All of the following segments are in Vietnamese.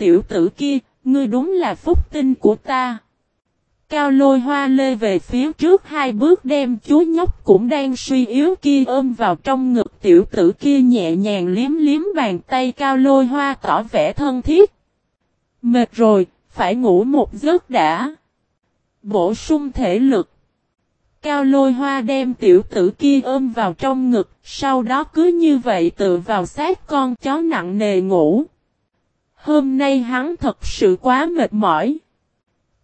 tiểu tử kia, ngươi đúng là phúc tinh của ta. Cao lôi hoa lê về phía trước hai bước đem chú nhóc cũng đang suy yếu kia ôm vào trong ngực tiểu tử kia nhẹ nhàng liếm liếm bàn tay cao lôi hoa tỏ vẻ thân thiết. Mệt rồi, phải ngủ một giấc đã. Bổ sung thể lực. Cao lôi hoa đem tiểu tử kia ôm vào trong ngực, sau đó cứ như vậy tự vào sát con chó nặng nề ngủ. Hôm nay hắn thật sự quá mệt mỏi.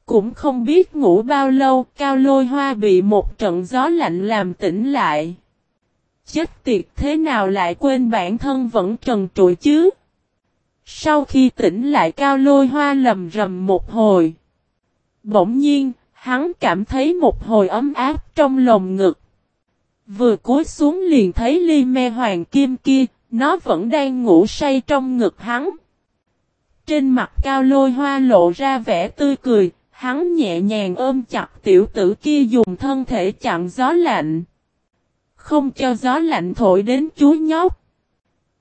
Cũng không biết ngủ bao lâu, cao lôi hoa bị một trận gió lạnh làm tỉnh lại. Chết tiệt thế nào lại quên bản thân vẫn trần trụi chứ? Sau khi tỉnh lại cao lôi hoa lầm rầm một hồi. Bỗng nhiên, hắn cảm thấy một hồi ấm áp trong lồng ngực. Vừa cúi xuống liền thấy ly me hoàng kim kia, nó vẫn đang ngủ say trong ngực hắn. Trên mặt cao lôi hoa lộ ra vẻ tươi cười, hắn nhẹ nhàng ôm chặt tiểu tử kia dùng thân thể chặn gió lạnh. Không cho gió lạnh thổi đến chú nhóc.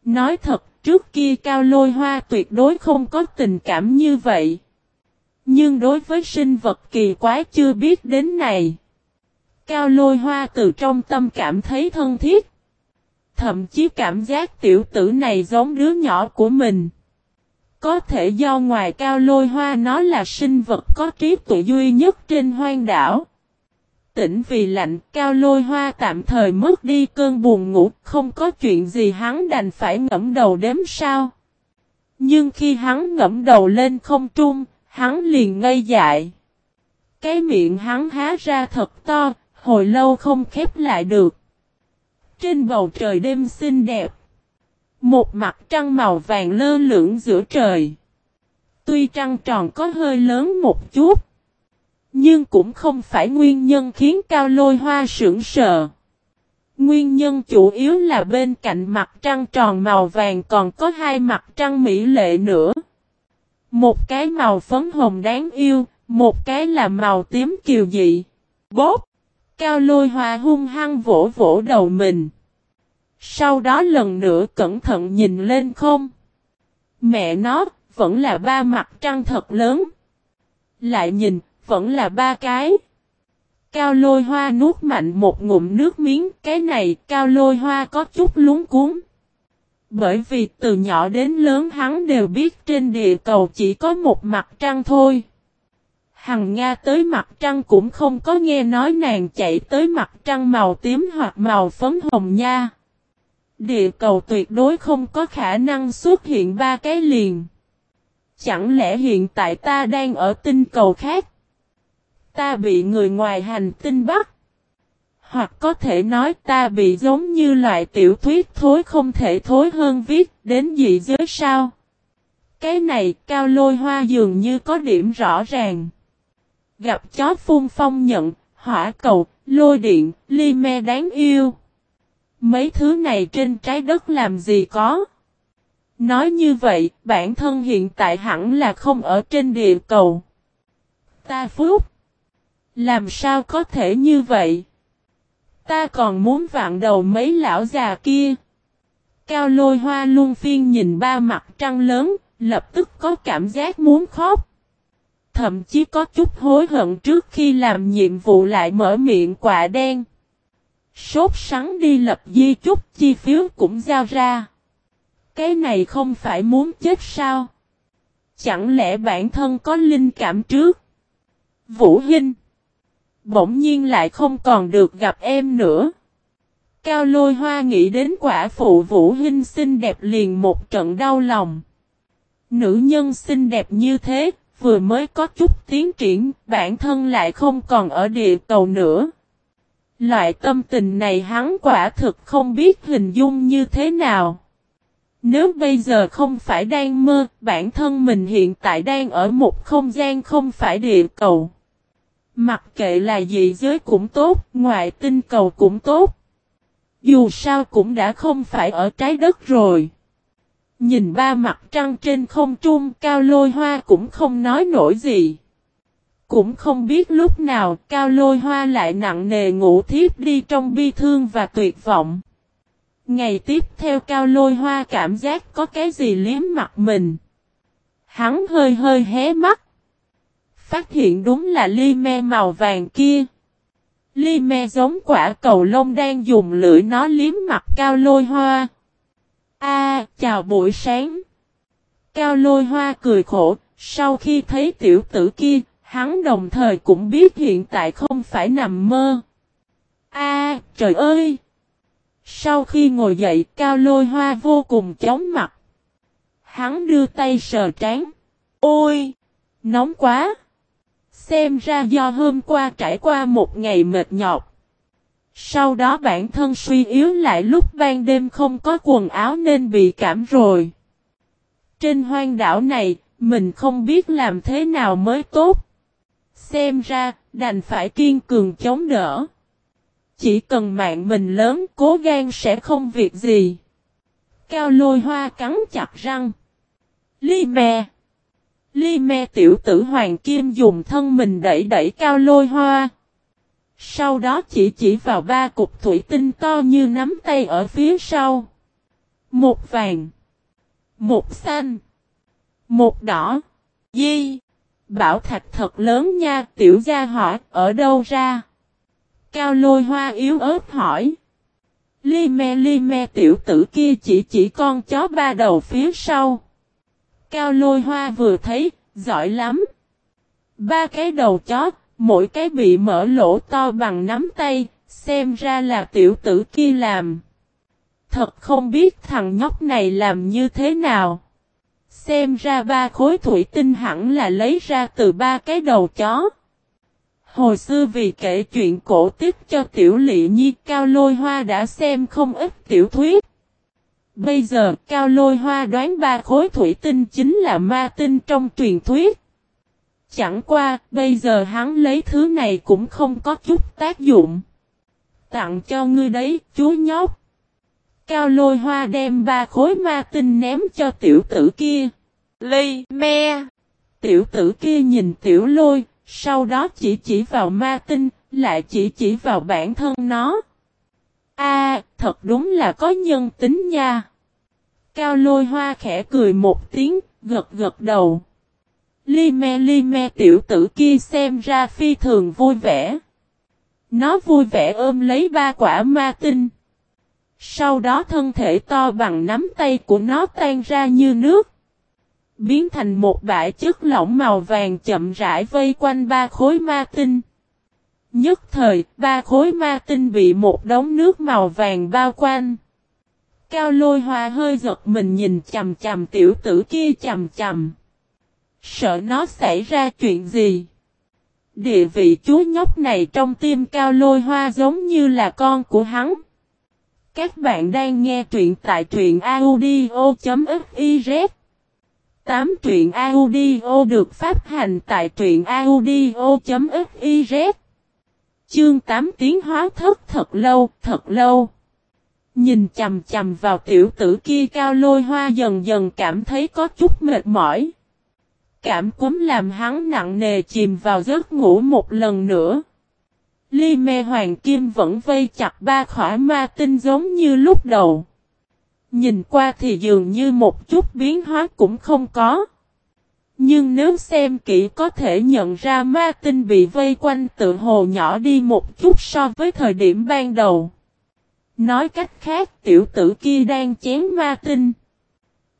Nói thật, trước kia cao lôi hoa tuyệt đối không có tình cảm như vậy. Nhưng đối với sinh vật kỳ quái chưa biết đến này. Cao lôi hoa từ trong tâm cảm thấy thân thiết. Thậm chí cảm giác tiểu tử này giống đứa nhỏ của mình. Có thể do ngoài cao lôi hoa nó là sinh vật có trí tuệ duy nhất trên hoang đảo. Tỉnh vì lạnh cao lôi hoa tạm thời mất đi cơn buồn ngủ không có chuyện gì hắn đành phải ngẫm đầu đếm sao. Nhưng khi hắn ngẫm đầu lên không trung, hắn liền ngây dại. Cái miệng hắn há ra thật to, hồi lâu không khép lại được. Trên bầu trời đêm xinh đẹp. Một mặt trăng màu vàng lơ lửng giữa trời. Tuy trăng tròn có hơi lớn một chút. Nhưng cũng không phải nguyên nhân khiến cao lôi hoa sững sờ. Nguyên nhân chủ yếu là bên cạnh mặt trăng tròn màu vàng còn có hai mặt trăng mỹ lệ nữa. Một cái màu phấn hồng đáng yêu, một cái là màu tím kiều dị. Bốp! Cao lôi hoa hung hăng vỗ vỗ đầu mình. Sau đó lần nữa cẩn thận nhìn lên không. Mẹ nó, vẫn là ba mặt trăng thật lớn. Lại nhìn, vẫn là ba cái. Cao lôi hoa nuốt mạnh một ngụm nước miếng, cái này cao lôi hoa có chút lúng cuốn. Bởi vì từ nhỏ đến lớn hắn đều biết trên địa cầu chỉ có một mặt trăng thôi. Hằng Nga tới mặt trăng cũng không có nghe nói nàng chạy tới mặt trăng màu tím hoặc màu phấn hồng nha. Địa cầu tuyệt đối không có khả năng xuất hiện ba cái liền. Chẳng lẽ hiện tại ta đang ở tinh cầu khác? Ta bị người ngoài hành tinh bắt. Hoặc có thể nói ta bị giống như loại tiểu thuyết thối không thể thối hơn viết đến dị giới sao. Cái này cao lôi hoa dường như có điểm rõ ràng. Gặp chó phun phong nhận, hỏa cầu, lôi điện, ly me đáng yêu. Mấy thứ này trên trái đất làm gì có. Nói như vậy, bản thân hiện tại hẳn là không ở trên địa cầu. Ta phúc. Làm sao có thể như vậy? Ta còn muốn vạn đầu mấy lão già kia. Cao lôi hoa luôn phiên nhìn ba mặt trăng lớn, lập tức có cảm giác muốn khóc. Thậm chí có chút hối hận trước khi làm nhiệm vụ lại mở miệng quả đen. Sốt sắng đi lập di chúc chi phiếu cũng giao ra. Cái này không phải muốn chết sao? Chẳng lẽ bản thân có linh cảm trước? Vũ Hinh Bỗng nhiên lại không còn được gặp em nữa. Cao lôi hoa nghĩ đến quả phụ Vũ Hinh xinh đẹp liền một trận đau lòng. Nữ nhân xinh đẹp như thế, vừa mới có chút tiến triển, bản thân lại không còn ở địa cầu nữa. Loại tâm tình này hắn quả thực không biết hình dung như thế nào. Nếu bây giờ không phải đang mơ, bản thân mình hiện tại đang ở một không gian không phải địa cầu. Mặc kệ là gì giới cũng tốt, ngoại tinh cầu cũng tốt. Dù sao cũng đã không phải ở trái đất rồi. Nhìn ba mặt trăng trên không trung cao lôi hoa cũng không nói nổi gì. Cũng không biết lúc nào cao lôi hoa lại nặng nề ngủ thiếp đi trong bi thương và tuyệt vọng. Ngày tiếp theo cao lôi hoa cảm giác có cái gì liếm mặt mình. Hắn hơi hơi hé mắt. Phát hiện đúng là ly me màu vàng kia. Ly me giống quả cầu lông đang dùng lưỡi nó liếm mặt cao lôi hoa. A, chào buổi sáng. Cao lôi hoa cười khổ, sau khi thấy tiểu tử kia, hắn đồng thời cũng biết hiện tại không phải nằm mơ. A, trời ơi! Sau khi ngồi dậy, cao lôi hoa vô cùng chóng mặt. Hắn đưa tay sờ trán. Ôi! Nóng quá! Xem ra do hôm qua trải qua một ngày mệt nhọc. Sau đó bản thân suy yếu lại lúc ban đêm không có quần áo nên bị cảm rồi. Trên hoang đảo này, mình không biết làm thế nào mới tốt. Xem ra, đành phải kiên cường chống đỡ. Chỉ cần mạng mình lớn, cố gan sẽ không việc gì. Cao lôi hoa cắn chặt răng. Ly mè. Ly me tiểu tử hoàng kim dùng thân mình đẩy đẩy cao lôi hoa. Sau đó chỉ chỉ vào ba cục thủy tinh to như nắm tay ở phía sau. Một vàng. Một xanh. Một đỏ. Di. Bảo thạch thật lớn nha tiểu gia hỏi ở đâu ra. Cao lôi hoa yếu ớt hỏi. Li me li me tiểu tử kia chỉ chỉ con chó ba đầu phía sau. Cao lôi hoa vừa thấy, giỏi lắm. Ba cái đầu chó, mỗi cái bị mở lỗ to bằng nắm tay, xem ra là tiểu tử kia làm. Thật không biết thằng nhóc này làm như thế nào. Xem ra ba khối thủy tinh hẳn là lấy ra từ ba cái đầu chó. Hồi xưa vì kể chuyện cổ tích cho tiểu lị nhi cao lôi hoa đã xem không ít tiểu thuyết. Bây giờ cao lôi hoa đoán ba khối thủy tinh chính là ma tinh trong truyền thuyết. Chẳng qua, bây giờ hắn lấy thứ này cũng không có chút tác dụng. Tặng cho ngươi đấy, chú nhóc. Cao lôi hoa đem ba khối ma tinh ném cho tiểu tử kia. Ly, me. Tiểu tử kia nhìn tiểu lôi, sau đó chỉ chỉ vào ma tinh, lại chỉ chỉ vào bản thân nó. A, thật đúng là có nhân tính nha. Cao lôi hoa khẽ cười một tiếng, gật gật đầu. Li me li me tiểu tử kia xem ra phi thường vui vẻ. Nó vui vẻ ôm lấy ba quả ma tinh. Sau đó thân thể to bằng nắm tay của nó tan ra như nước. Biến thành một bãi chất lỏng màu vàng chậm rãi vây quanh ba khối ma tinh. Nhất thời, ba khối ma tinh bị một đống nước màu vàng bao quanh. Cao lôi hoa hơi giật mình nhìn chầm chầm tiểu tử kia chầm chầm. Sợ nó xảy ra chuyện gì. Địa vị chú nhóc này trong tim cao lôi hoa giống như là con của hắn. Các bạn đang nghe truyện tại truyện audio.fif 8 truyện audio được phát hành tại truyện audio.fiz Chương 8 tiếng hóa thất thật lâu, thật lâu. Nhìn chầm chầm vào tiểu tử kia cao lôi hoa dần dần cảm thấy có chút mệt mỏi. Cảm cúm làm hắn nặng nề chìm vào giấc ngủ một lần nữa. Ly me hoàng kim vẫn vây chặt ba khỏa ma tinh giống như lúc đầu. Nhìn qua thì dường như một chút biến hóa cũng không có. Nhưng nếu xem kỹ có thể nhận ra ma tinh bị vây quanh tự hồ nhỏ đi một chút so với thời điểm ban đầu. Nói cách khác tiểu tử kia đang chém ma tinh.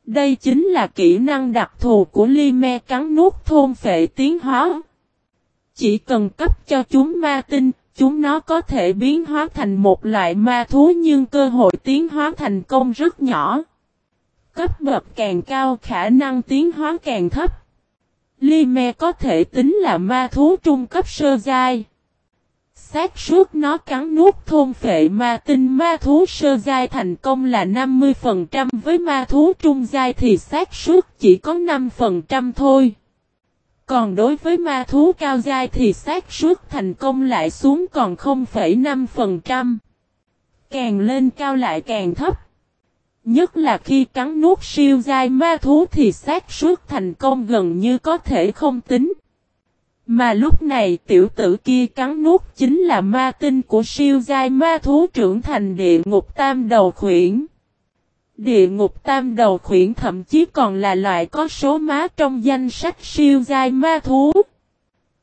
Đây chính là kỹ năng đặc thù của ly me cắn nuốt thôn phệ tiến hóa. Chỉ cần cấp cho chúng ma tinh, chúng nó có thể biến hóa thành một loại ma thú nhưng cơ hội tiến hóa thành công rất nhỏ. Cấp bậc càng cao, khả năng tiến hóa càng thấp. Ly me có thể tính là ma thú trung cấp sơ giai xác suốt nó cắn nuốt thôn phệ ma tinh, ma thú sơ giai thành công là 50% với ma thú trung giai thì xác suốt chỉ có 5% thôi. Còn đối với ma thú cao giai thì xác suất thành công lại xuống còn 0,5%. Càng lên cao lại càng thấp. Nhất là khi cắn nuốt siêu giai ma thú thì xác suất thành công gần như có thể không tính. Mà lúc này tiểu tử kia cắn nuốt chính là ma tinh của siêu giai ma thú trưởng thành địa ngục tam đầu khuyển. Địa ngục tam đầu khuyển thậm chí còn là loại có số má trong danh sách siêu giai ma thú.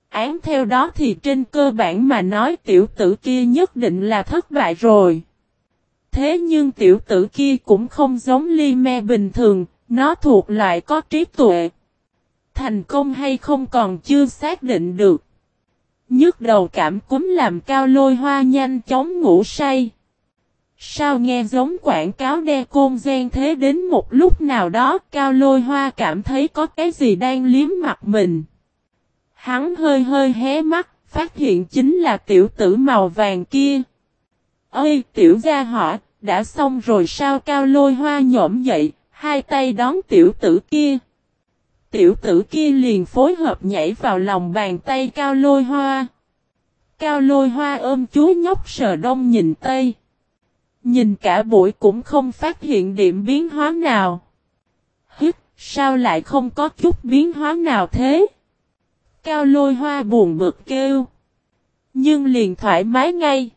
Án theo đó thì trên cơ bản mà nói tiểu tử kia nhất định là thất bại rồi. Thế nhưng tiểu tử kia cũng không giống ly me bình thường, nó thuộc loại có trí tuệ. Thành công hay không còn chưa xác định được. Nhức đầu cảm cúm làm cao lôi hoa nhanh chóng ngủ say. Sao nghe giống quảng cáo đe côn gian thế đến một lúc nào đó cao lôi hoa cảm thấy có cái gì đang liếm mặt mình. Hắn hơi hơi hé mắt, phát hiện chính là tiểu tử màu vàng kia. Ơi tiểu gia hỏa, đã xong rồi sao cao lôi hoa nhổm dậy, hai tay đón tiểu tử kia. Tiểu tử kia liền phối hợp nhảy vào lòng bàn tay cao lôi hoa. Cao lôi hoa ôm chú nhóc sờ đông nhìn tây. Nhìn cả buổi cũng không phát hiện điểm biến hóa nào. Hít, sao lại không có chút biến hóa nào thế? Cao lôi hoa buồn bực kêu. Nhưng liền thoải mái ngay.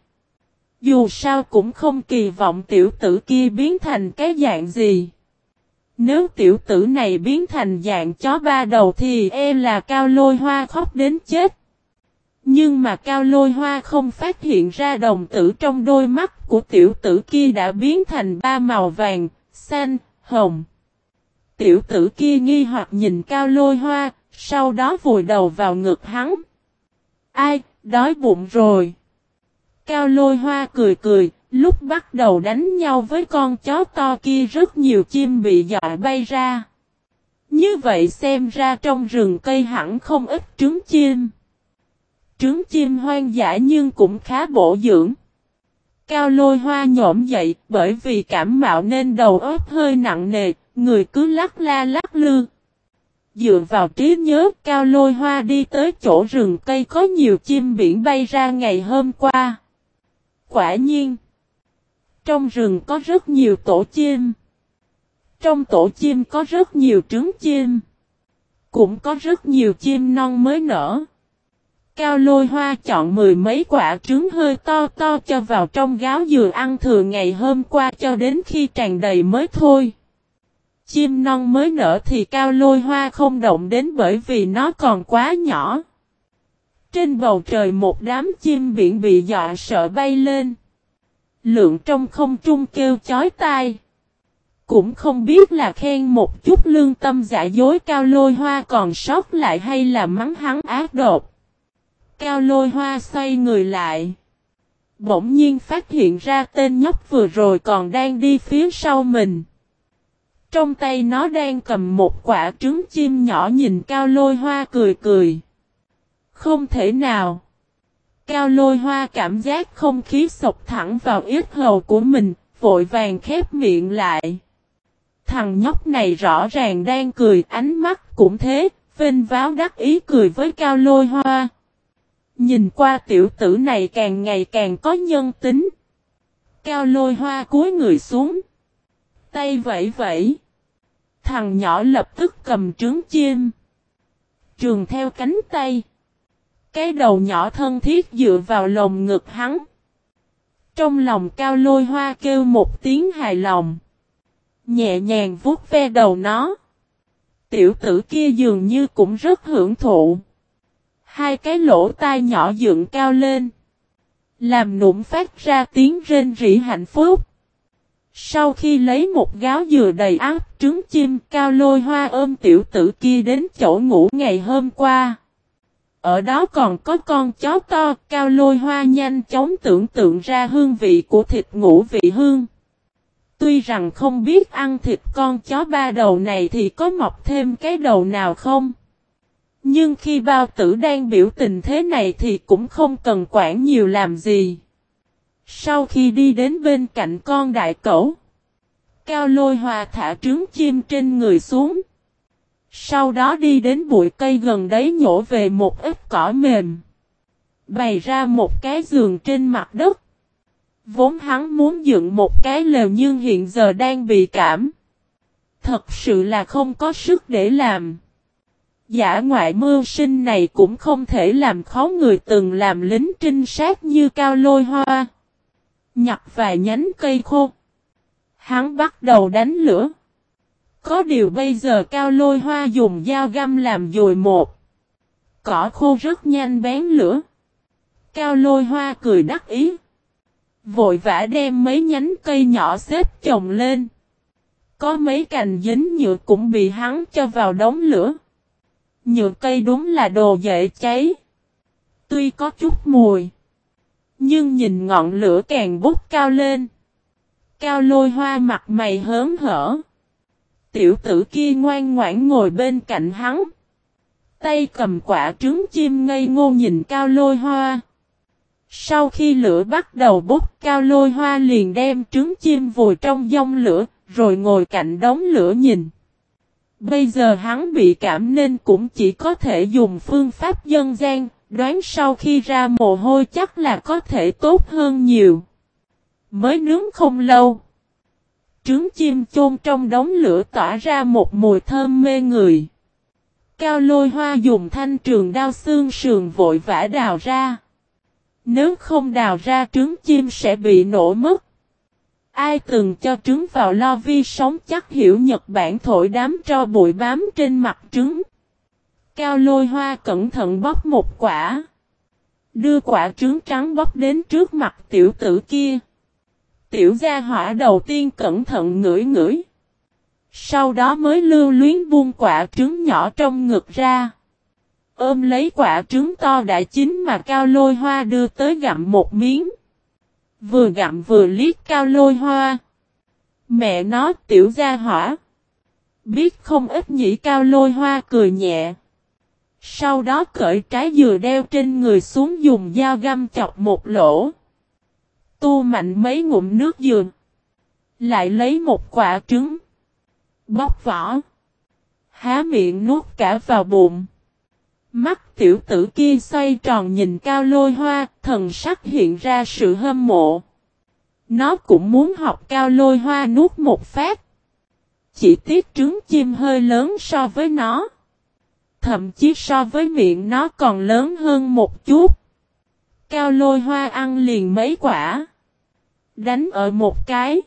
Dù sao cũng không kỳ vọng tiểu tử kia biến thành cái dạng gì. Nếu tiểu tử này biến thành dạng chó ba đầu thì e là cao lôi hoa khóc đến chết. Nhưng mà cao lôi hoa không phát hiện ra đồng tử trong đôi mắt của tiểu tử kia đã biến thành ba màu vàng, xanh, hồng. Tiểu tử kia nghi hoặc nhìn cao lôi hoa, sau đó vùi đầu vào ngực hắn. Ai, đói bụng rồi. Cao lôi hoa cười cười, lúc bắt đầu đánh nhau với con chó to kia rất nhiều chim bị dọa bay ra. Như vậy xem ra trong rừng cây hẳn không ít trứng chim. Trứng chim hoang dã nhưng cũng khá bổ dưỡng. Cao lôi hoa nhổm dậy bởi vì cảm mạo nên đầu óc hơi nặng nề, người cứ lắc la lắc lư. Dựa vào trí nhớ cao lôi hoa đi tới chỗ rừng cây có nhiều chim biển bay ra ngày hôm qua. Quả nhiên, trong rừng có rất nhiều tổ chim. Trong tổ chim có rất nhiều trứng chim. Cũng có rất nhiều chim non mới nở. Cao lôi hoa chọn mười mấy quả trứng hơi to to cho vào trong gáo dừa ăn thừa ngày hôm qua cho đến khi tràn đầy mới thôi. Chim non mới nở thì cao lôi hoa không động đến bởi vì nó còn quá nhỏ. Trên bầu trời một đám chim biển bị dọa sợ bay lên. Lượng trong không trung kêu chói tai. Cũng không biết là khen một chút lương tâm giả dối cao lôi hoa còn sót lại hay là mắng hắn ác độc. Cao lôi hoa xoay người lại. Bỗng nhiên phát hiện ra tên nhóc vừa rồi còn đang đi phía sau mình. Trong tay nó đang cầm một quả trứng chim nhỏ nhìn cao lôi hoa cười cười. Không thể nào. Cao lôi hoa cảm giác không khí sộc thẳng vào ít hầu của mình, vội vàng khép miệng lại. Thằng nhóc này rõ ràng đang cười, ánh mắt cũng thế, vinh váo đắc ý cười với cao lôi hoa. Nhìn qua tiểu tử này càng ngày càng có nhân tính. Cao lôi hoa cúi người xuống. Tay vẫy vẫy. Thằng nhỏ lập tức cầm trứng chim. Trường theo cánh tay. Cái đầu nhỏ thân thiết dựa vào lồng ngực hắn. Trong lòng cao lôi hoa kêu một tiếng hài lòng. Nhẹ nhàng vuốt ve đầu nó. Tiểu tử kia dường như cũng rất hưởng thụ. Hai cái lỗ tai nhỏ dựng cao lên. Làm nụm phát ra tiếng rên rỉ hạnh phúc. Sau khi lấy một gáo dừa đầy áp trứng chim cao lôi hoa ôm tiểu tử kia đến chỗ ngủ ngày hôm qua. Ở đó còn có con chó to, cao lôi hoa nhanh chóng tưởng tượng ra hương vị của thịt ngũ vị hương. Tuy rằng không biết ăn thịt con chó ba đầu này thì có mọc thêm cái đầu nào không. Nhưng khi bao tử đang biểu tình thế này thì cũng không cần quản nhiều làm gì. Sau khi đi đến bên cạnh con đại cẩu, Cao lôi hòa thả trứng chim trên người xuống. Sau đó đi đến bụi cây gần đấy nhổ về một ít cỏ mềm. Bày ra một cái giường trên mặt đất. Vốn hắn muốn dựng một cái lều nhưng hiện giờ đang bị cảm. Thật sự là không có sức để làm. Giả ngoại mưu sinh này cũng không thể làm khó người từng làm lính trinh sát như cao lôi hoa. Nhặt vài nhánh cây khô. Hắn bắt đầu đánh lửa. Có điều bây giờ cao lôi hoa dùng dao găm làm dùi một. Cỏ khô rất nhanh bén lửa. Cao lôi hoa cười đắc ý. Vội vã đem mấy nhánh cây nhỏ xếp chồng lên. Có mấy cành dính nhựa cũng bị hắn cho vào đống lửa. Nhựa cây đúng là đồ dễ cháy. Tuy có chút mùi. Nhưng nhìn ngọn lửa càng bút cao lên. Cao lôi hoa mặt mày hớn hở. Tiểu tử kia ngoan ngoãn ngồi bên cạnh hắn. Tay cầm quả trứng chim ngây ngô nhìn cao lôi hoa. Sau khi lửa bắt đầu bút cao lôi hoa liền đem trứng chim vùi trong dông lửa, rồi ngồi cạnh đống lửa nhìn. Bây giờ hắn bị cảm nên cũng chỉ có thể dùng phương pháp dân gian, đoán sau khi ra mồ hôi chắc là có thể tốt hơn nhiều. Mới nướng không lâu. Trứng chim chôn trong đống lửa tỏa ra một mùi thơm mê người. Cao lôi hoa dùng thanh trường đao xương sườn vội vã đào ra. Nếu không đào ra trứng chim sẽ bị nổ mất. Ai từng cho trứng vào lo vi sống chắc hiểu Nhật Bản thổi đám cho bụi bám trên mặt trứng. Cao lôi hoa cẩn thận bóc một quả. Đưa quả trứng trắng bóc đến trước mặt tiểu tử kia. Tiểu gia hỏa đầu tiên cẩn thận ngửi ngửi. Sau đó mới lưu luyến buông quả trứng nhỏ trong ngực ra. Ôm lấy quả trứng to đã chín mà cao lôi hoa đưa tới gặm một miếng. Vừa gặm vừa liếc cao lôi hoa. Mẹ nó, tiểu gia hỏa. Biết không ít nhĩ cao lôi hoa cười nhẹ. Sau đó cởi trái dừa đeo trên người xuống dùng dao găm chọc một lỗ. Tu mạnh mấy ngụm nước dừa. Lại lấy một quả trứng. Bóc vỏ. Há miệng nuốt cả vào bụng. Mắt tiểu tử kia xoay tròn nhìn cao lôi hoa, thần sắc hiện ra sự hâm mộ. Nó cũng muốn học cao lôi hoa nuốt một phát. Chỉ tiếc trứng chim hơi lớn so với nó. Thậm chí so với miệng nó còn lớn hơn một chút. Cao lôi hoa ăn liền mấy quả. Đánh ở một cái.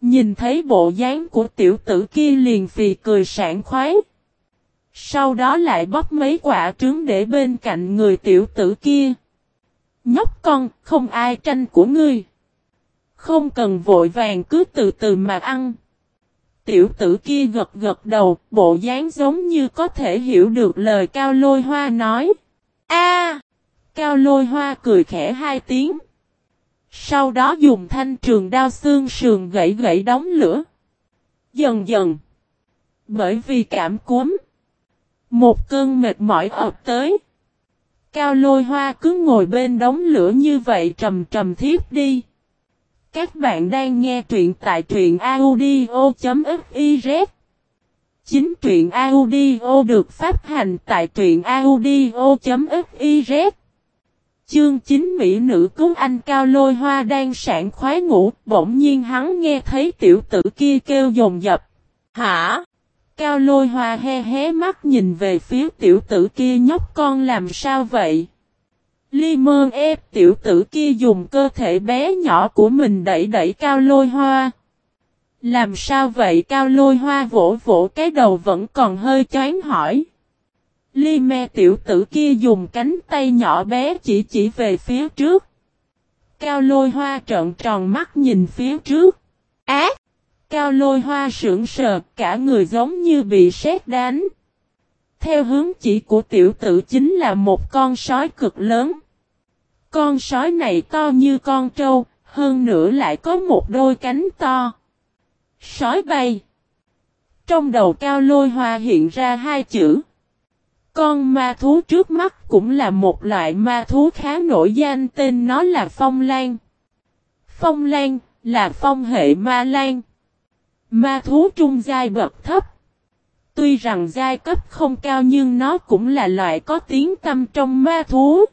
Nhìn thấy bộ dáng của tiểu tử kia liền phì cười sảng khoái. Sau đó lại bóc mấy quả trứng để bên cạnh người tiểu tử kia. Nhóc con, không ai tranh của ngươi. Không cần vội vàng cứ từ từ mà ăn. Tiểu tử kia gật gật đầu, bộ dáng giống như có thể hiểu được lời cao lôi hoa nói. A, Cao lôi hoa cười khẽ hai tiếng. Sau đó dùng thanh trường đao xương sườn gãy gãy đóng lửa. Dần dần. Bởi vì cảm cúm. Một cơn mệt mỏi ập tới. Cao lôi hoa cứ ngồi bên đống lửa như vậy trầm trầm thiếp đi. Các bạn đang nghe truyện tại truyện audio.fiz. Chính truyện audio được phát hành tại truyện audio.fiz. Chương 9 Mỹ nữ cứu anh Cao Lôi Hoa đang sảng khoái ngủ, bỗng nhiên hắn nghe thấy tiểu tử kia kêu dồn dập. Hả? Cao Lôi Hoa he hé mắt nhìn về phía tiểu tử kia nhóc con làm sao vậy? Ly mơ ép tiểu tử kia dùng cơ thể bé nhỏ của mình đẩy đẩy Cao Lôi Hoa. Làm sao vậy Cao Lôi Hoa vỗ vỗ cái đầu vẫn còn hơi chán hỏi. Ly me tiểu tử kia dùng cánh tay nhỏ bé chỉ chỉ về phía trước. Cao lôi hoa trợn tròn mắt nhìn phía trước. Ác! Cao lôi hoa sững sờ cả người giống như bị sét đánh. Theo hướng chỉ của tiểu tử chính là một con sói cực lớn. Con sói này to như con trâu, hơn nữa lại có một đôi cánh to. Sói bay. Trong đầu cao lôi hoa hiện ra hai chữ. Con ma thú trước mắt cũng là một loại ma thú khá nổi danh tên nó là Phong Lan. Phong Lan là phong hệ ma lan. Ma thú trung giai bậc thấp. Tuy rằng giai cấp không cao nhưng nó cũng là loại có tiếng tâm trong ma thú.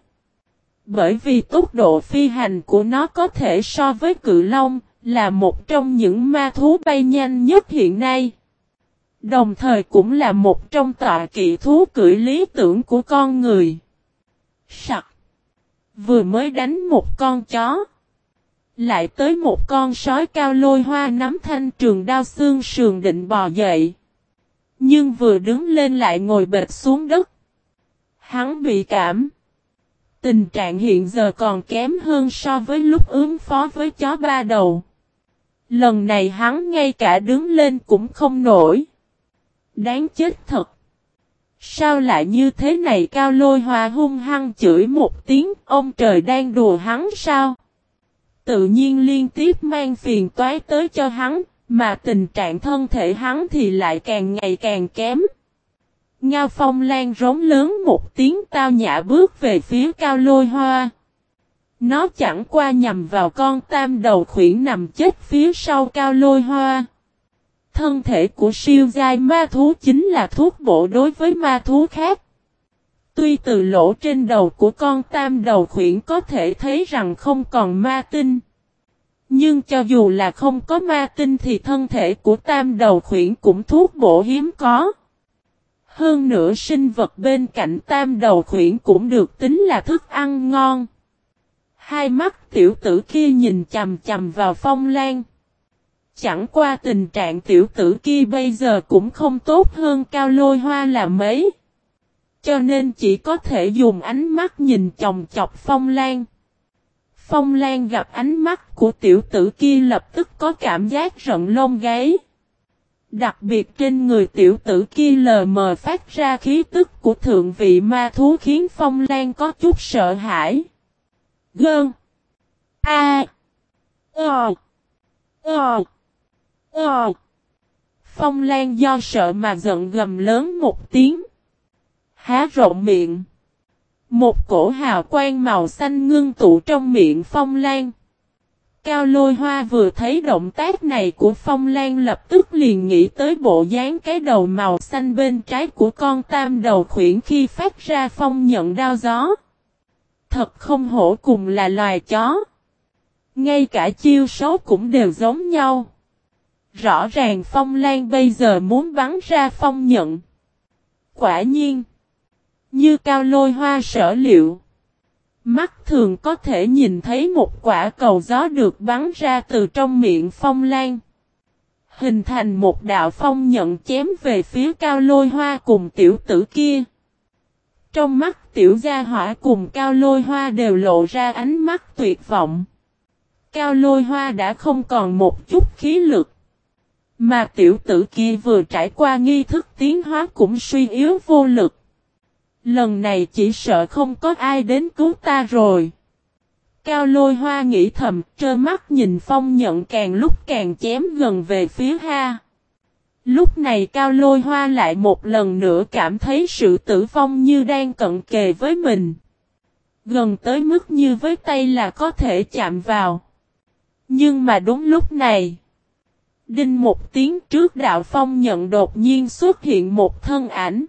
Bởi vì tốc độ phi hành của nó có thể so với cự long, là một trong những ma thú bay nhanh nhất hiện nay. Đồng thời cũng là một trong tọa kỵ thú cưỡi lý tưởng của con người. Sặc. Vừa mới đánh một con chó. Lại tới một con sói cao lôi hoa nắm thanh trường đao xương sườn định bò dậy. Nhưng vừa đứng lên lại ngồi bệt xuống đất. Hắn bị cảm. Tình trạng hiện giờ còn kém hơn so với lúc ứng phó với chó ba đầu. Lần này hắn ngay cả đứng lên cũng không nổi. Đáng chết thật. Sao lại như thế này cao lôi hoa hung hăng chửi một tiếng ông trời đang đùa hắn sao? Tự nhiên liên tiếp mang phiền toái tới cho hắn, mà tình trạng thân thể hắn thì lại càng ngày càng kém. Ngao phong lan rống lớn một tiếng tao nhã bước về phía cao lôi hoa. Nó chẳng qua nhằm vào con tam đầu khuyển nằm chết phía sau cao lôi hoa. Thân thể của siêu giai ma thú chính là thuốc bổ đối với ma thú khác. Tuy từ lỗ trên đầu của con tam đầu khuyển có thể thấy rằng không còn ma tinh. Nhưng cho dù là không có ma tinh thì thân thể của tam đầu khuyển cũng thuốc bổ hiếm có. Hơn nữa sinh vật bên cạnh tam đầu khuyển cũng được tính là thức ăn ngon. Hai mắt tiểu tử kia nhìn chầm chầm vào phong lan. Chẳng qua tình trạng tiểu tử kia bây giờ cũng không tốt hơn cao lôi hoa là mấy. Cho nên chỉ có thể dùng ánh mắt nhìn chồng chọc phong lan. Phong lan gặp ánh mắt của tiểu tử kia lập tức có cảm giác rận lông gáy. Đặc biệt trên người tiểu tử kia lờ mờ phát ra khí tức của thượng vị ma thú khiến Phong Lan có chút sợ hãi. Gơn. A. Ờ. Ờ. Ờ. Phong Lan do sợ mà giận gầm lớn một tiếng. Há rộng miệng. Một cổ hào quang màu xanh ngưng tụ trong miệng Phong Lan. Cao lôi hoa vừa thấy động tác này của Phong Lan lập tức liền nghĩ tới bộ dáng cái đầu màu xanh bên trái của con tam đầu khuyển khi phát ra phong nhận đao gió. Thật không hổ cùng là loài chó. Ngay cả chiêu số cũng đều giống nhau. Rõ ràng Phong Lan bây giờ muốn bắn ra phong nhận. Quả nhiên. Như cao lôi hoa sở liệu. Mắt thường có thể nhìn thấy một quả cầu gió được bắn ra từ trong miệng phong lan. Hình thành một đạo phong nhận chém về phía cao lôi hoa cùng tiểu tử kia. Trong mắt tiểu gia hỏa cùng cao lôi hoa đều lộ ra ánh mắt tuyệt vọng. Cao lôi hoa đã không còn một chút khí lực. Mà tiểu tử kia vừa trải qua nghi thức tiến hóa cũng suy yếu vô lực. Lần này chỉ sợ không có ai đến cứu ta rồi. Cao lôi hoa nghĩ thầm, trơ mắt nhìn phong nhận càng lúc càng chém gần về phía ha. Lúc này cao lôi hoa lại một lần nữa cảm thấy sự tử vong như đang cận kề với mình. Gần tới mức như với tay là có thể chạm vào. Nhưng mà đúng lúc này. Đinh một tiếng trước đạo phong nhận đột nhiên xuất hiện một thân ảnh.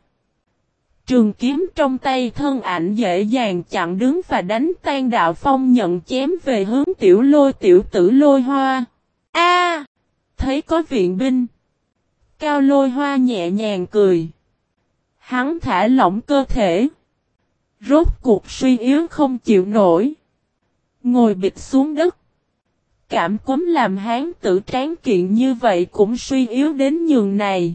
Trường kiếm trong tay thân ảnh dễ dàng chặn đứng và đánh tan đạo phong nhận chém về hướng tiểu lôi tiểu tử lôi hoa. A, Thấy có viện binh. Cao lôi hoa nhẹ nhàng cười. Hắn thả lỏng cơ thể. Rốt cuộc suy yếu không chịu nổi. Ngồi bịch xuống đất. Cảm cúm làm hán tử tráng kiện như vậy cũng suy yếu đến nhường này.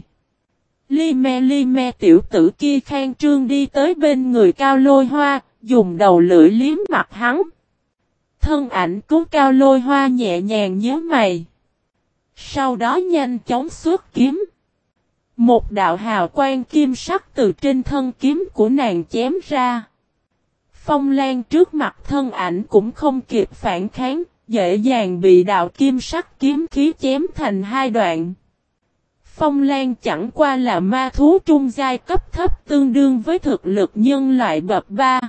Li me li me tiểu tử kia khang trương đi tới bên người cao lôi hoa, dùng đầu lưỡi liếm mặt hắn. Thân ảnh cứu cao lôi hoa nhẹ nhàng nhớ mày. Sau đó nhanh chóng xuất kiếm. Một đạo hào quang kim sắc từ trên thân kiếm của nàng chém ra. Phong lan trước mặt thân ảnh cũng không kịp phản kháng, dễ dàng bị đạo kim sắc kiếm khí chém thành hai đoạn. Phong Lan chẳng qua là ma thú trung giai cấp thấp tương đương với thực lực nhân loại bậc 3.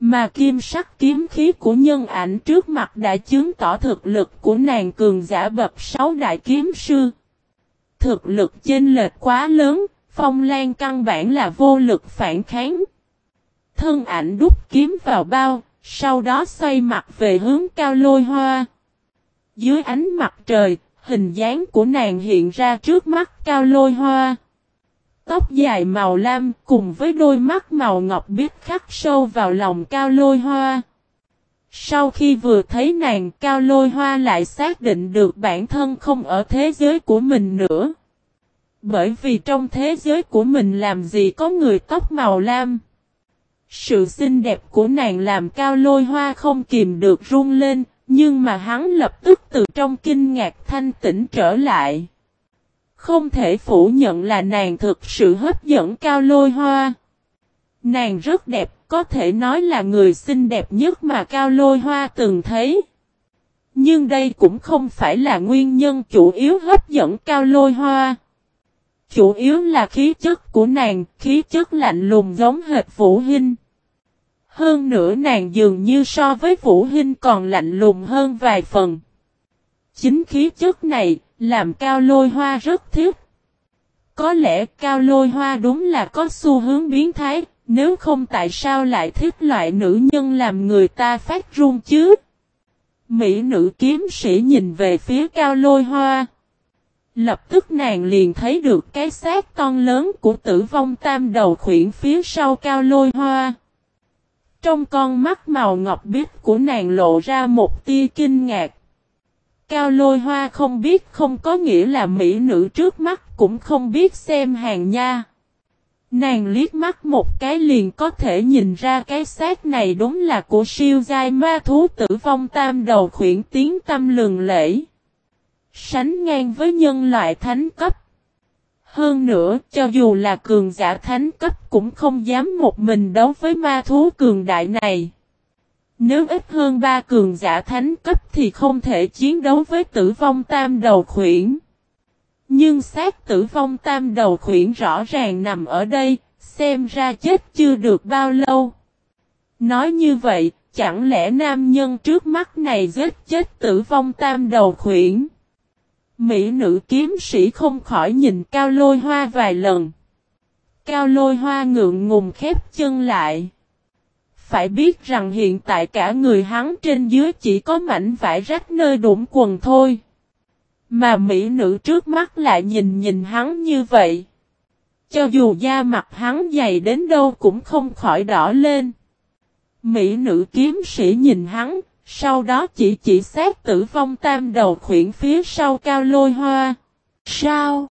Mà kim sắc kiếm khí của nhân ảnh trước mặt đã chứng tỏ thực lực của nàng cường giả bậc 6 đại kiếm sư. Thực lực chênh lệch quá lớn, Phong Lan căn bản là vô lực phản kháng. Thân ảnh đút kiếm vào bao, sau đó xoay mặt về hướng cao lôi hoa. Dưới ánh mặt trời, hình dáng của nàng hiện ra trước mắt cao lôi hoa. Tóc dài màu lam cùng với đôi mắt màu ngọc biết khắc sâu vào lòng cao lôi hoa. Sau khi vừa thấy nàng cao lôi hoa lại xác định được bản thân không ở thế giới của mình nữa. Bởi vì trong thế giới của mình làm gì có người tóc màu lam. Sự xinh đẹp của nàng làm cao lôi hoa không kìm được run lên, nhưng mà hắn lập tức từ trong kinh ngạc thanh tĩnh trở lại. Không thể phủ nhận là nàng thực sự hấp dẫn cao lôi hoa. Nàng rất đẹp, có thể nói là người xinh đẹp nhất mà cao lôi hoa từng thấy. Nhưng đây cũng không phải là nguyên nhân chủ yếu hấp dẫn cao lôi hoa. Chủ yếu là khí chất của nàng, khí chất lạnh lùng giống hệt Vũ Hinh. Hơn nữa nàng dường như so với Vũ Hinh còn lạnh lùng hơn vài phần. Chính khí chất này, làm cao lôi hoa rất thích. Có lẽ cao lôi hoa đúng là có xu hướng biến thái, nếu không tại sao lại thích loại nữ nhân làm người ta phát run chứ? Mỹ nữ kiếm sĩ nhìn về phía cao lôi hoa. Lập tức nàng liền thấy được cái xác con lớn của tử vong tam đầu khuyển phía sau cao lôi hoa. Trong con mắt màu ngọc biếc của nàng lộ ra một tia kinh ngạc. Cao lôi hoa không biết không có nghĩa là mỹ nữ trước mắt cũng không biết xem hàng nha. Nàng liếc mắt một cái liền có thể nhìn ra cái xác này đúng là của siêu giai ma thú tử vong tam đầu khuyển tiếng tâm lường lễ. Sánh ngang với nhân loại thánh cấp. Hơn nữa, cho dù là cường giả thánh cấp cũng không dám một mình đấu với ma thú cường đại này. Nếu ít hơn ba cường giả thánh cấp thì không thể chiến đấu với tử vong tam đầu khuyển. Nhưng xác tử vong tam đầu khuyển rõ ràng nằm ở đây, xem ra chết chưa được bao lâu. Nói như vậy, chẳng lẽ nam nhân trước mắt này giết chết tử vong tam đầu khuyển? Mỹ nữ kiếm sĩ không khỏi nhìn cao lôi hoa vài lần. Cao lôi hoa ngượng ngùng khép chân lại. Phải biết rằng hiện tại cả người hắn trên dưới chỉ có mảnh vải rách nơi đũng quần thôi. Mà mỹ nữ trước mắt lại nhìn nhìn hắn như vậy. Cho dù da mặt hắn dày đến đâu cũng không khỏi đỏ lên. Mỹ nữ kiếm sĩ nhìn hắn, sau đó chỉ chỉ sát tử vong tam đầu khuyển phía sau cao lôi hoa. Sao?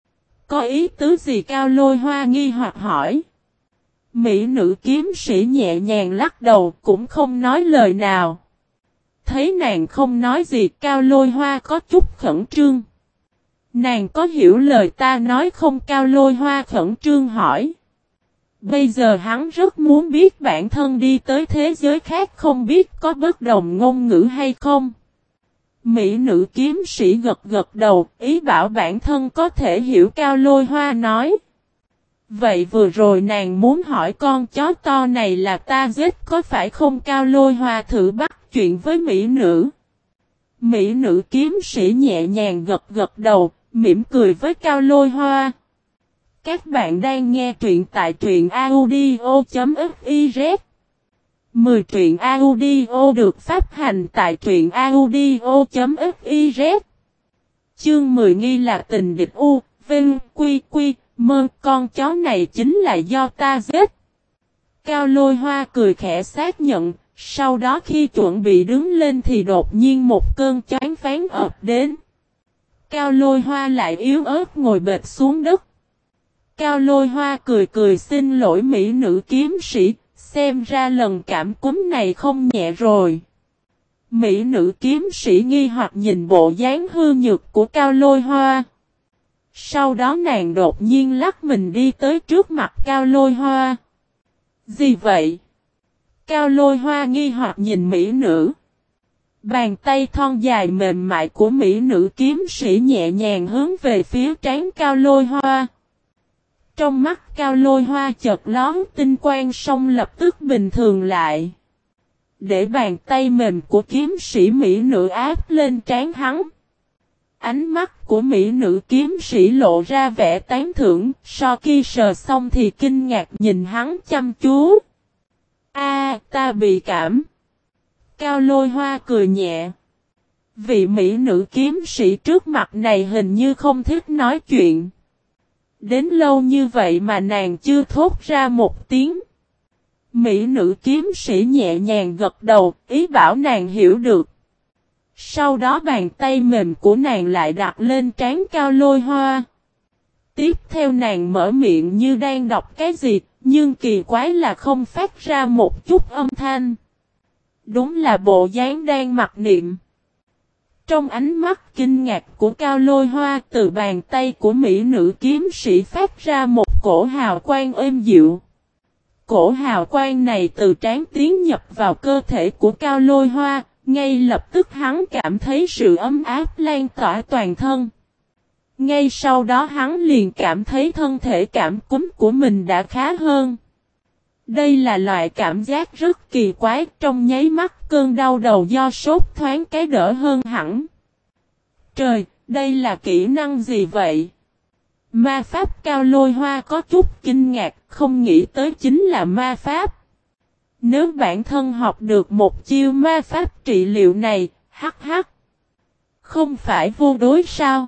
Có ý tứ gì cao lôi hoa nghi hoặc hỏi. Mỹ nữ kiếm sĩ nhẹ nhàng lắc đầu cũng không nói lời nào. Thấy nàng không nói gì cao lôi hoa có chút khẩn trương. Nàng có hiểu lời ta nói không cao lôi hoa khẩn trương hỏi. Bây giờ hắn rất muốn biết bản thân đi tới thế giới khác không biết có bất đồng ngôn ngữ hay không. Mỹ nữ kiếm sĩ gật gật đầu, ý bảo bản thân có thể hiểu cao lôi hoa nói. Vậy vừa rồi nàng muốn hỏi con chó to này là ta giết có phải không cao lôi hoa thử bắt chuyện với mỹ nữ. Mỹ nữ kiếm sĩ nhẹ nhàng gật gật đầu, mỉm cười với cao lôi hoa. Các bạn đang nghe truyện tại truyện audio.fiz 10 truyện audio được phát hành tại truyện audio.fiz Chương 10 nghi là tình địch U, Vinh, Quy, Quy, Mơ, con chó này chính là do ta giết. Cao lôi hoa cười khẽ xác nhận, sau đó khi chuẩn bị đứng lên thì đột nhiên một cơn chán phán ập đến. Cao lôi hoa lại yếu ớt ngồi bệt xuống đất. Cao lôi hoa cười cười xin lỗi mỹ nữ kiếm sĩ, xem ra lần cảm cúm này không nhẹ rồi. Mỹ nữ kiếm sĩ nghi hoặc nhìn bộ dáng hư nhược của cao lôi hoa. Sau đó nàng đột nhiên lắc mình đi tới trước mặt cao lôi hoa. Gì vậy? Cao lôi hoa nghi hoặc nhìn mỹ nữ. Bàn tay thon dài mềm mại của mỹ nữ kiếm sĩ nhẹ nhàng hướng về phía trán cao lôi hoa. Trong mắt cao lôi hoa chợt lón tinh quang xong lập tức bình thường lại. Để bàn tay mềm của kiếm sĩ mỹ nữ áp lên trán hắn. Ánh mắt của mỹ nữ kiếm sĩ lộ ra vẻ tán thưởng, so khi sờ xong thì kinh ngạc nhìn hắn chăm chú. A, ta bị cảm. Cao lôi hoa cười nhẹ. Vị mỹ nữ kiếm sĩ trước mặt này hình như không thích nói chuyện. Đến lâu như vậy mà nàng chưa thốt ra một tiếng. Mỹ nữ kiếm sĩ nhẹ nhàng gật đầu, ý bảo nàng hiểu được. Sau đó bàn tay mềm của nàng lại đặt lên trán cao lôi hoa. Tiếp theo nàng mở miệng như đang đọc cái gì, nhưng kỳ quái là không phát ra một chút âm thanh. Đúng là bộ dáng đang mặc niệm. Trong ánh mắt kinh ngạc của cao lôi hoa từ bàn tay của mỹ nữ kiếm sĩ phát ra một cổ hào quang êm dịu. Cổ hào quang này từ trán tiến nhập vào cơ thể của cao lôi hoa, ngay lập tức hắn cảm thấy sự ấm áp lan tỏa toàn thân. Ngay sau đó hắn liền cảm thấy thân thể cảm cúm của mình đã khá hơn. Đây là loại cảm giác rất kỳ quái trong nháy mắt cơn đau đầu do sốt thoáng cái đỡ hơn hẳn. Trời, đây là kỹ năng gì vậy? Ma pháp cao lôi hoa có chút kinh ngạc, không nghĩ tới chính là ma pháp. Nếu bản thân học được một chiêu ma pháp trị liệu này, hắc hắc. Không phải vô đối sao?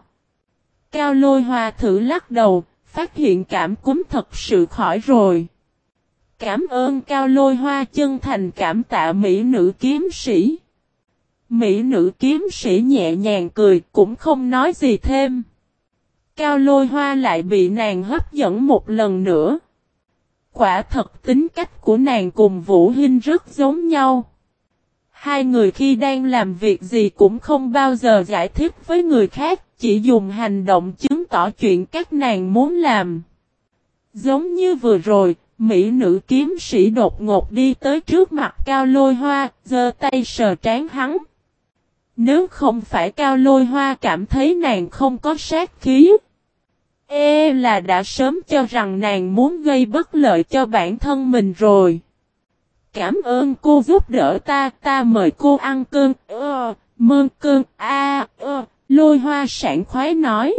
Cao lôi hoa thử lắc đầu, phát hiện cảm cúm thật sự khỏi rồi. Cảm ơn cao lôi hoa chân thành cảm tạ mỹ nữ kiếm sĩ. Mỹ nữ kiếm sĩ nhẹ nhàng cười cũng không nói gì thêm. Cao lôi hoa lại bị nàng hấp dẫn một lần nữa. Quả thật tính cách của nàng cùng Vũ Hinh rất giống nhau. Hai người khi đang làm việc gì cũng không bao giờ giải thích với người khác, chỉ dùng hành động chứng tỏ chuyện các nàng muốn làm. Giống như vừa rồi, Mỹ nữ kiếm sĩ đột ngột đi tới trước mặt cao lôi hoa, giơ tay sờ trán hắn. Nếu không phải cao lôi hoa cảm thấy nàng không có sát khí. Ê là đã sớm cho rằng nàng muốn gây bất lợi cho bản thân mình rồi. Cảm ơn cô giúp đỡ ta, ta mời cô ăn cơm, ờ, ơ, mơn cơm, a, ơ, lôi hoa sảng khoái nói.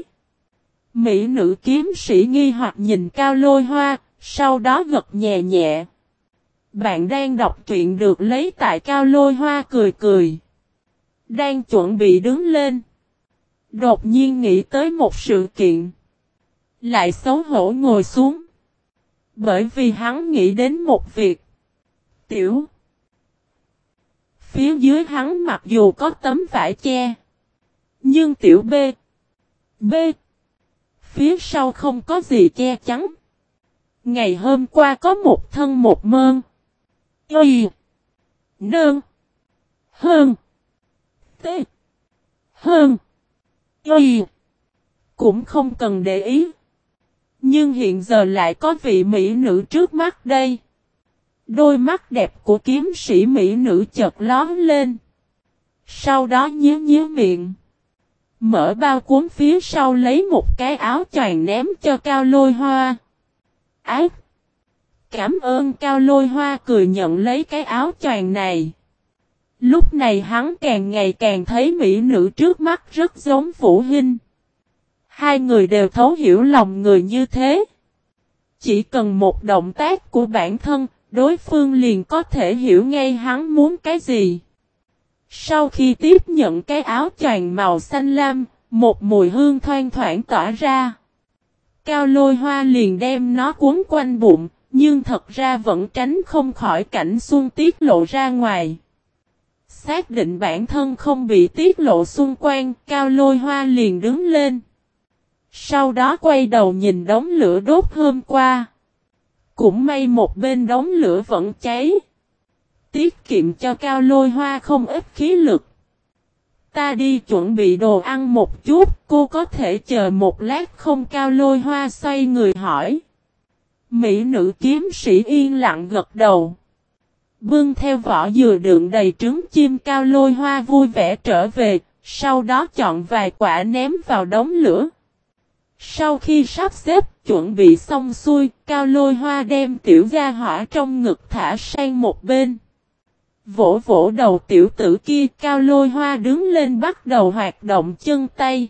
Mỹ nữ kiếm sĩ nghi hoặc nhìn cao lôi hoa, sau đó gật nhẹ nhẹ. Bạn đang đọc truyện được lấy tại cao lôi hoa cười cười. Đang chuẩn bị đứng lên. Đột nhiên nghĩ tới một sự kiện. Lại xấu hổ ngồi xuống. Bởi vì hắn nghĩ đến một việc. Tiểu. Phía dưới hắn mặc dù có tấm vải che. Nhưng tiểu B. B. Phía sau không có gì che chắn. Ngày hôm qua có một thân một mơn. Y. Nơn. Hơn. T. Hơn. Y. Cũng không cần để ý. Nhưng hiện giờ lại có vị mỹ nữ trước mắt đây. Đôi mắt đẹp của kiếm sĩ mỹ nữ chợt lón lên. Sau đó nhíu nhíu miệng. Mở bao cuốn phía sau lấy một cái áo choàng ném cho cao lôi hoa. Ác! Cảm ơn cao lôi hoa cười nhận lấy cái áo choàng này. Lúc này hắn càng ngày càng thấy mỹ nữ trước mắt rất giống Vũ Hinh. Hai người đều thấu hiểu lòng người như thế. Chỉ cần một động tác của bản thân, đối phương liền có thể hiểu ngay hắn muốn cái gì. Sau khi tiếp nhận cái áo choàng màu xanh lam, một mùi hương thoang thoảng tỏa ra. Cao lôi hoa liền đem nó cuốn quanh bụng, nhưng thật ra vẫn tránh không khỏi cảnh xuân tiết lộ ra ngoài. Xác định bản thân không bị tiết lộ xung quanh, cao lôi hoa liền đứng lên. Sau đó quay đầu nhìn đống lửa đốt hôm qua. Cũng may một bên đống lửa vẫn cháy. Tiết kiệm cho cao lôi hoa không ít khí lực. Ta đi chuẩn bị đồ ăn một chút, cô có thể chờ một lát không cao lôi hoa xoay người hỏi. Mỹ nữ kiếm sĩ yên lặng gật đầu. Bưng theo vỏ dừa đựng đầy trứng chim cao lôi hoa vui vẻ trở về, sau đó chọn vài quả ném vào đống lửa. Sau khi sắp xếp chuẩn bị xong xuôi, cao lôi hoa đem tiểu gia hỏa trong ngực thả sang một bên. Vỗ vỗ đầu tiểu tử kia cao lôi hoa đứng lên bắt đầu hoạt động chân tay.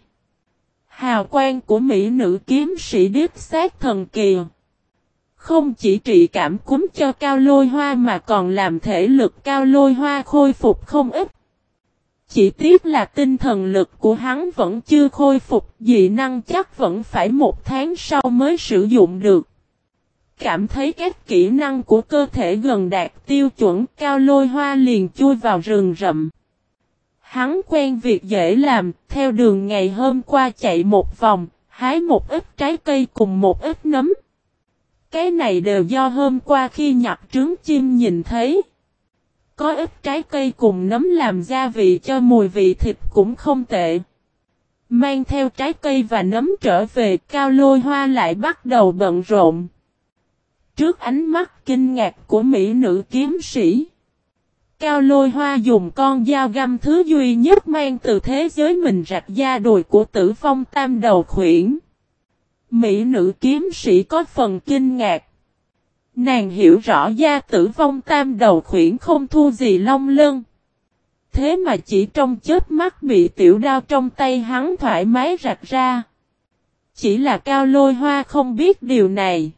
Hào quang của mỹ nữ kiếm sĩ điếp sát thần kỳ. Không chỉ trị cảm cúm cho cao lôi hoa mà còn làm thể lực cao lôi hoa khôi phục không ít. Chỉ tiếc là tinh thần lực của hắn vẫn chưa khôi phục, dị năng chắc vẫn phải một tháng sau mới sử dụng được cảm thấy các kỹ năng của cơ thể gần đạt tiêu chuẩn cao lôi hoa liền chui vào rừng rậm. Hắn quen việc dễ làm, theo đường ngày hôm qua chạy một vòng, hái một ít trái cây cùng một ít nấm. Cái này đều do hôm qua khi nhặt trứng chim nhìn thấy. Có ít trái cây cùng nấm làm gia vị cho mùi vị thịt cũng không tệ. Mang theo trái cây và nấm trở về cao lôi hoa lại bắt đầu bận rộn. Trước ánh mắt kinh ngạc của mỹ nữ kiếm sĩ. Cao lôi hoa dùng con dao găm thứ duy nhất mang từ thế giới mình rạch da đùi của tử phong tam đầu khuyển. Mỹ nữ kiếm sĩ có phần kinh ngạc. Nàng hiểu rõ gia tử vong tam đầu khuyển không thu gì long lân. Thế mà chỉ trong chết mắt bị tiểu đao trong tay hắn thoải mái rạch ra. Chỉ là cao lôi hoa không biết điều này.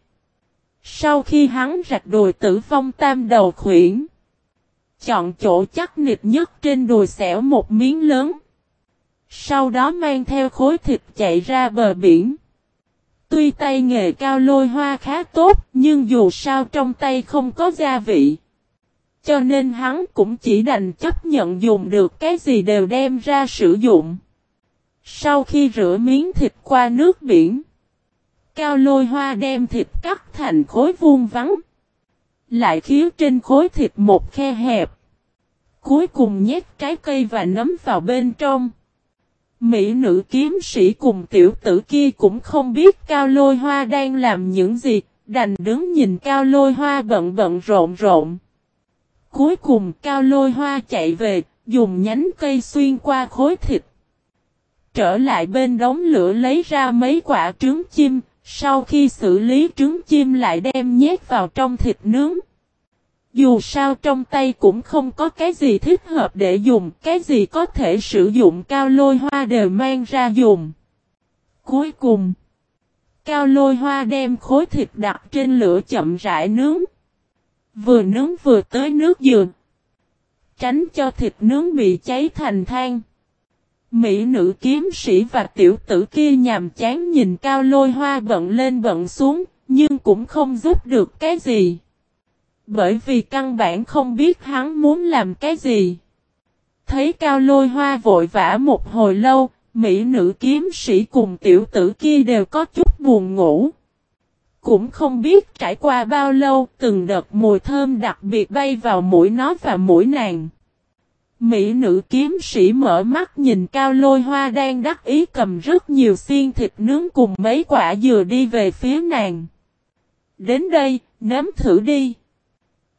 Sau khi hắn rạch đùi tử vong tam đầu khuyển. Chọn chỗ chắc nịch nhất trên đùi xẻo một miếng lớn. Sau đó mang theo khối thịt chạy ra bờ biển. Tuy tay nghề cao lôi hoa khá tốt, nhưng dù sao trong tay không có gia vị. Cho nên hắn cũng chỉ đành chấp nhận dùng được cái gì đều đem ra sử dụng. Sau khi rửa miếng thịt qua nước biển, cao lôi hoa đem thịt cắt thành khối vuông vắn. Lại khiếu trên khối thịt một khe hẹp. Cuối cùng nhét trái cây và nấm vào bên trong. Mỹ nữ kiếm sĩ cùng tiểu tử kia cũng không biết cao lôi hoa đang làm những gì, đành đứng nhìn cao lôi hoa bận bận rộn rộn. Cuối cùng cao lôi hoa chạy về, dùng nhánh cây xuyên qua khối thịt. Trở lại bên đống lửa lấy ra mấy quả trứng chim, sau khi xử lý trứng chim lại đem nhét vào trong thịt nướng. Dù sao trong tay cũng không có cái gì thích hợp để dùng, cái gì có thể sử dụng cao lôi hoa đều mang ra dùng. Cuối cùng, cao lôi hoa đem khối thịt đặt trên lửa chậm rãi nướng. Vừa nướng vừa tới nước dừa. Tránh cho thịt nướng bị cháy thành than. Mỹ nữ kiếm sĩ và tiểu tử kia nhàm chán nhìn cao lôi hoa bận lên bận xuống, nhưng cũng không giúp được cái gì. Bởi vì căn bản không biết hắn muốn làm cái gì. Thấy cao lôi hoa vội vã một hồi lâu, mỹ nữ kiếm sĩ cùng tiểu tử kia đều có chút buồn ngủ. Cũng không biết trải qua bao lâu từng đợt mùi thơm đặc biệt bay vào mũi nó và mũi nàng. Mỹ nữ kiếm sĩ mở mắt nhìn cao lôi hoa đang đắc ý cầm rất nhiều xiên thịt nướng cùng mấy quả dừa đi về phía nàng. Đến đây, nếm thử đi.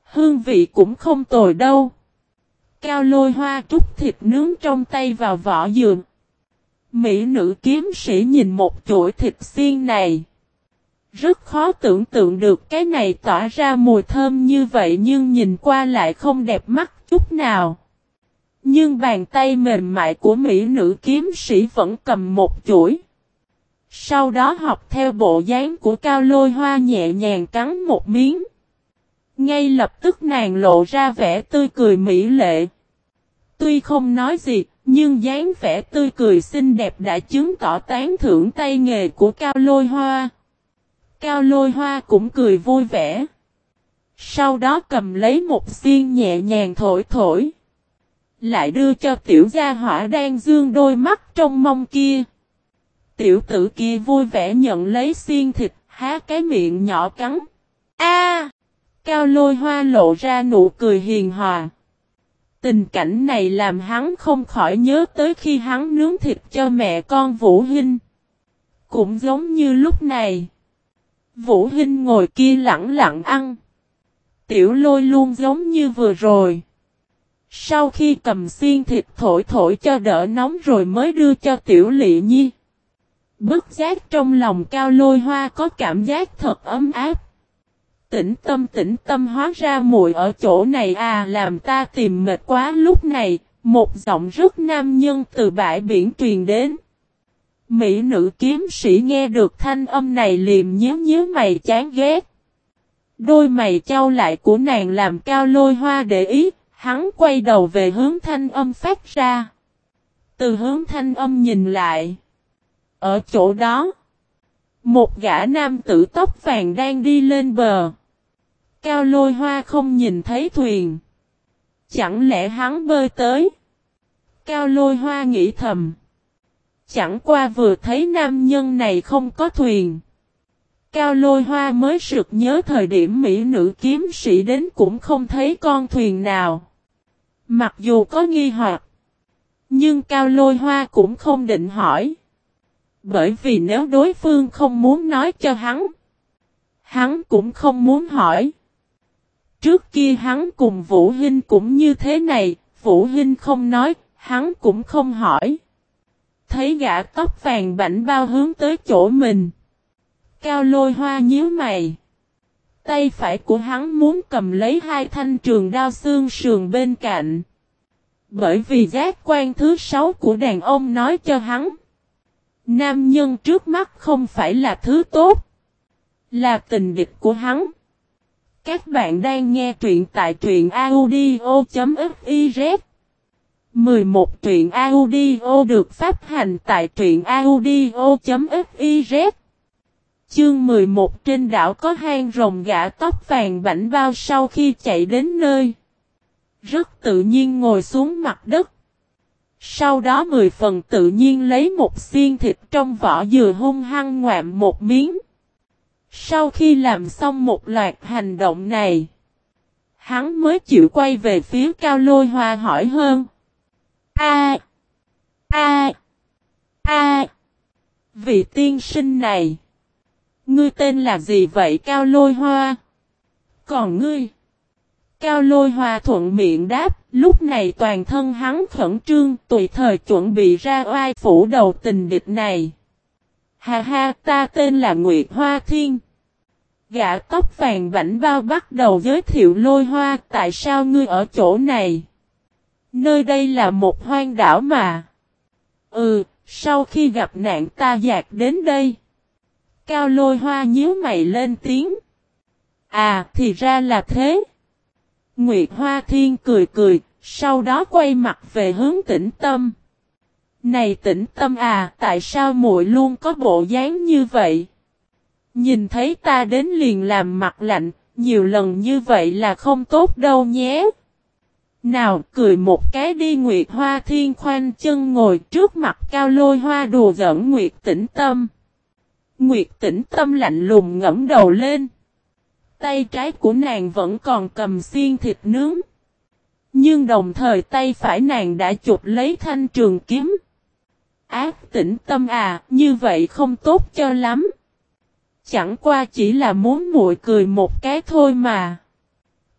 Hương vị cũng không tồi đâu. Cao lôi hoa trút thịt nướng trong tay vào vỏ dừa. Mỹ nữ kiếm sĩ nhìn một chuỗi thịt xiên này. Rất khó tưởng tượng được cái này tỏa ra mùi thơm như vậy nhưng nhìn qua lại không đẹp mắt chút nào. Nhưng bàn tay mềm mại của mỹ nữ kiếm sĩ vẫn cầm một chuỗi. Sau đó học theo bộ dáng của cao lôi hoa nhẹ nhàng cắn một miếng. Ngay lập tức nàng lộ ra vẻ tươi cười mỹ lệ. Tuy không nói gì, nhưng dáng vẻ tươi cười xinh đẹp đã chứng tỏ tán thưởng tay nghề của cao lôi hoa. Cao lôi hoa cũng cười vui vẻ. Sau đó cầm lấy một xiên nhẹ nhàng thổi thổi. Lại đưa cho tiểu gia hỏa đang dương đôi mắt trong mông kia. Tiểu tử kia vui vẻ nhận lấy xiên thịt, há cái miệng nhỏ cắn. A! Cao lôi hoa lộ ra nụ cười hiền hòa. Tình cảnh này làm hắn không khỏi nhớ tới khi hắn nướng thịt cho mẹ con Vũ Hinh. Cũng giống như lúc này. Vũ Hinh ngồi kia lặng lặng ăn. Tiểu lôi luôn giống như vừa rồi. Sau khi cầm xiên thịt thổi thổi cho đỡ nóng rồi mới đưa cho tiểu lị nhi. Bức giác trong lòng cao lôi hoa có cảm giác thật ấm áp. Tĩnh tâm tĩnh tâm hóa ra muội ở chỗ này à làm ta tìm mệt quá lúc này, một giọng rất nam nhân từ bãi biển truyền đến. Mỹ nữ kiếm sĩ nghe được thanh âm này liềm nhíu nhíu mày chán ghét. Đôi mày trao lại của nàng làm cao lôi hoa để ý, hắn quay đầu về hướng thanh âm phát ra. Từ hướng thanh âm nhìn lại. Ở chỗ đó, Một gã nam tử tóc vàng đang đi lên bờ. Cao lôi hoa không nhìn thấy thuyền. Chẳng lẽ hắn bơi tới? Cao lôi hoa nghĩ thầm. Chẳng qua vừa thấy nam nhân này không có thuyền. Cao lôi hoa mới sực nhớ thời điểm mỹ nữ kiếm sĩ đến cũng không thấy con thuyền nào. Mặc dù có nghi hoặc. Nhưng cao lôi hoa cũng không định hỏi. Bởi vì nếu đối phương không muốn nói cho hắn. Hắn cũng không muốn hỏi. Trước kia hắn cùng Vũ Hinh cũng như thế này. Vũ Hinh không nói. Hắn cũng không hỏi. Thấy gã tóc vàng bảnh bao hướng tới chỗ mình. Cao lôi hoa nhíu mày. Tay phải của hắn muốn cầm lấy hai thanh trường đao xương sườn bên cạnh. Bởi vì giác quan thứ sáu của đàn ông nói cho hắn. Nam nhân trước mắt không phải là thứ tốt. Là tình địch của hắn. Các bạn đang nghe truyện tại truyện audio.fiz 11 truyện audio được phát hành tại truyện audio.fiz Chương 11 trên đảo có hang rồng gã tóc vàng bảnh bao sau khi chạy đến nơi. Rất tự nhiên ngồi xuống mặt đất. Sau đó mười phần tự nhiên lấy một xiên thịt trong vỏ dừa hung hăng ngoạm một miếng. Sau khi làm xong một loạt hành động này, hắn mới chịu quay về phía cao lôi hoa hỏi hơn. A. A. A. Vị tiên sinh này. Ngươi tên là gì vậy Cao Lôi Hoa? Còn ngươi? Cao Lôi Hoa thuận miệng đáp, lúc này toàn thân hắn khẩn trương, tùy thời chuẩn bị ra oai phủ đầu tình địch này. Ha ha, ta tên là Nguyệt Hoa Thiên. Gã tóc vàng vảnh bao bắt đầu giới thiệu Lôi Hoa, tại sao ngươi ở chỗ này? Nơi đây là một hoang đảo mà. Ừ, sau khi gặp nạn ta dạt đến đây. Cao lôi hoa nhíu mày lên tiếng. À, thì ra là thế. Nguyệt Hoa Thiên cười cười, sau đó quay mặt về hướng tĩnh tâm. Này tĩnh tâm à, tại sao muội luôn có bộ dáng như vậy? Nhìn thấy ta đến liền làm mặt lạnh, nhiều lần như vậy là không tốt đâu nhé. Nào, cười một cái đi Nguyệt Hoa Thiên khoanh chân ngồi trước mặt cao lôi hoa đùa giỡn Nguyệt tĩnh tâm. Nguyệt tĩnh tâm lạnh lùng ngẫm đầu lên. Tay trái của nàng vẫn còn cầm xiên thịt nướng. Nhưng đồng thời tay phải nàng đã chụp lấy thanh trường kiếm. Ác tĩnh tâm à, như vậy không tốt cho lắm. Chẳng qua chỉ là muốn muội cười một cái thôi mà.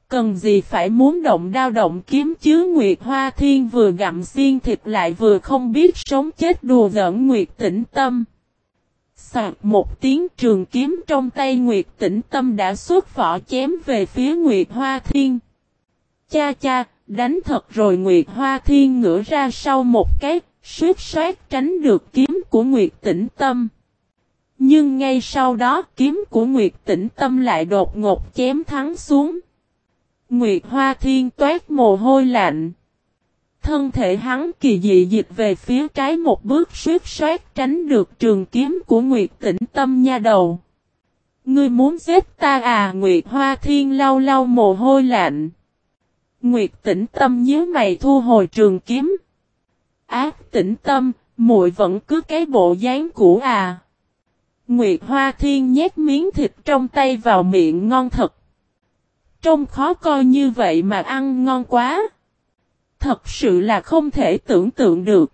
Cần gì phải muốn động đao động kiếm chứ Nguyệt Hoa Thiên vừa gặm xiên thịt lại vừa không biết sống chết đùa giỡn Nguyệt tĩnh tâm. Soạt một tiếng trường kiếm trong tay Nguyệt tĩnh tâm đã xuất vỏ chém về phía Nguyệt Hoa Thiên. Cha cha, đánh thật rồi Nguyệt Hoa Thiên ngửa ra sau một cái, suýt soát tránh được kiếm của Nguyệt tĩnh tâm. Nhưng ngay sau đó kiếm của Nguyệt tĩnh tâm lại đột ngột chém thắng xuống. Nguyệt Hoa Thiên toát mồ hôi lạnh. Thân thể hắn kỳ dị dịch về phía trái một bước suýt soát tránh được trường kiếm của Nguyệt tĩnh tâm nha đầu. Ngươi muốn giết ta à Nguyệt Hoa Thiên lau lau mồ hôi lạnh. Nguyệt tĩnh tâm nhớ mày thu hồi trường kiếm. Ác tĩnh tâm, muội vẫn cứ cái bộ dáng cũ à. Nguyệt Hoa Thiên nhét miếng thịt trong tay vào miệng ngon thật. Trông khó coi như vậy mà ăn ngon quá. Thật sự là không thể tưởng tượng được.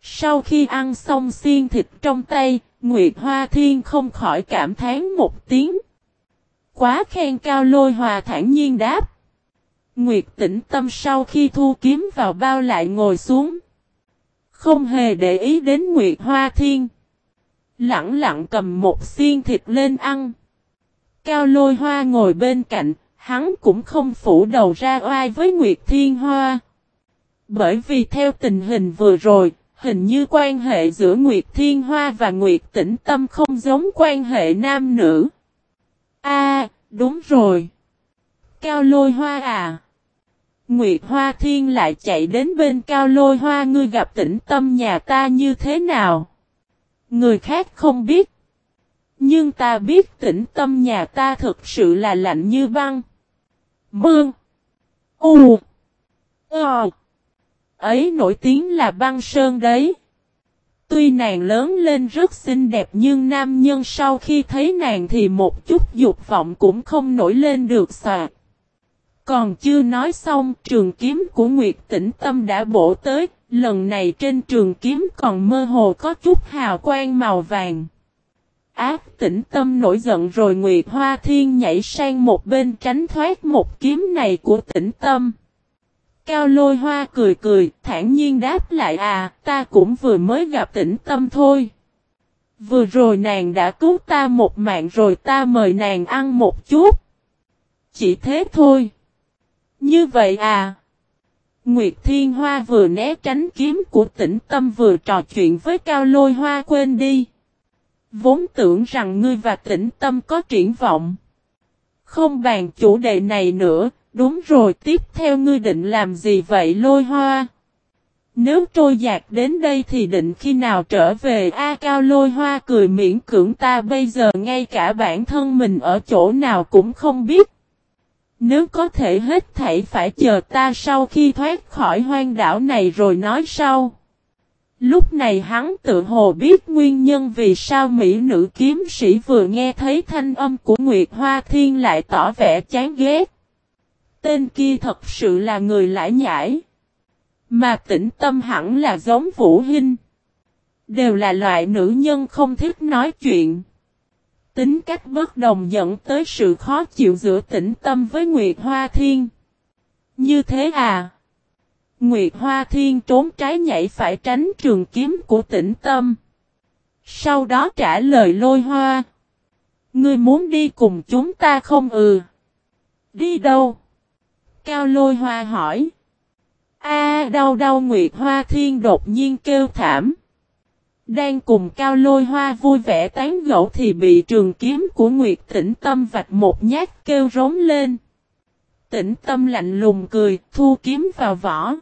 Sau khi ăn xong xiên thịt trong tay, Nguyệt Hoa Thiên không khỏi cảm thán một tiếng. Quá khen cao lôi hòa thản nhiên đáp. Nguyệt tĩnh tâm sau khi thu kiếm vào bao lại ngồi xuống. Không hề để ý đến Nguyệt Hoa Thiên. Lặng lặng cầm một xiên thịt lên ăn. Cao lôi hoa ngồi bên cạnh, hắn cũng không phủ đầu ra oai với Nguyệt Thiên Hoa. Bởi vì theo tình hình vừa rồi, hình như quan hệ giữa Nguyệt Thiên Hoa và Nguyệt Tĩnh Tâm không giống quan hệ nam nữ. A, đúng rồi. Cao lôi hoa à. Nguyệt Hoa Thiên lại chạy đến bên Cao lôi hoa ngươi gặp tĩnh tâm nhà ta như thế nào? Người khác không biết. Nhưng ta biết tĩnh tâm nhà ta thực sự là lạnh như băng. Bương. U. Ờ. Ấy nổi tiếng là băng sơn đấy. Tuy nàng lớn lên rất xinh đẹp nhưng nam nhân sau khi thấy nàng thì một chút dục vọng cũng không nổi lên được xà. Còn chưa nói xong trường kiếm của Nguyệt Tĩnh Tâm đã bổ tới, lần này trên trường kiếm còn mơ hồ có chút hào quang màu vàng. Ác tĩnh tâm nổi giận rồi Nguyệt Hoa Thiên nhảy sang một bên tránh thoát một kiếm này của tĩnh tâm. Cao lôi hoa cười cười, thản nhiên đáp lại à, ta cũng vừa mới gặp tĩnh tâm thôi. Vừa rồi nàng đã cứu ta một mạng rồi ta mời nàng ăn một chút. Chỉ thế thôi. Như vậy à. Nguyệt Thiên Hoa vừa né tránh kiếm của tĩnh tâm vừa trò chuyện với Cao Lôi Hoa quên đi. Vốn tưởng rằng ngươi và tĩnh tâm có triển vọng. Không bàn chủ đề này nữa, đúng rồi, tiếp theo ngươi định làm gì vậy, Lôi Hoa? Nếu trôi giạt đến đây thì định khi nào trở về A Cao Lôi Hoa cười miễn cưỡng, ta bây giờ ngay cả bản thân mình ở chỗ nào cũng không biết. Nếu có thể hết thảy phải chờ ta sau khi thoát khỏi hoang đảo này rồi nói sau. Lúc này hắn tự hồ biết nguyên nhân vì sao Mỹ nữ kiếm sĩ vừa nghe thấy thanh âm của Nguyệt Hoa Thiên lại tỏ vẻ chán ghét. Tên kia thật sự là người lãi nhãi. Mà tĩnh tâm hẳn là giống Vũ Hinh. Đều là loại nữ nhân không thích nói chuyện. Tính cách bất đồng dẫn tới sự khó chịu giữa tĩnh tâm với Nguyệt Hoa Thiên. Như thế à? Nguyệt Hoa Thiên trốn trái nhảy phải tránh trường kiếm của tĩnh tâm. Sau đó trả lời lôi hoa. Ngươi muốn đi cùng chúng ta không ừ? Đi đâu? Cao lôi hoa hỏi. A đau đau Nguyệt Hoa Thiên đột nhiên kêu thảm. Đang cùng cao lôi hoa vui vẻ tán gẫu thì bị trường kiếm của Nguyệt tĩnh tâm vạch một nhát kêu rống lên. Tĩnh tâm lạnh lùng cười, thu kiếm vào vỏ.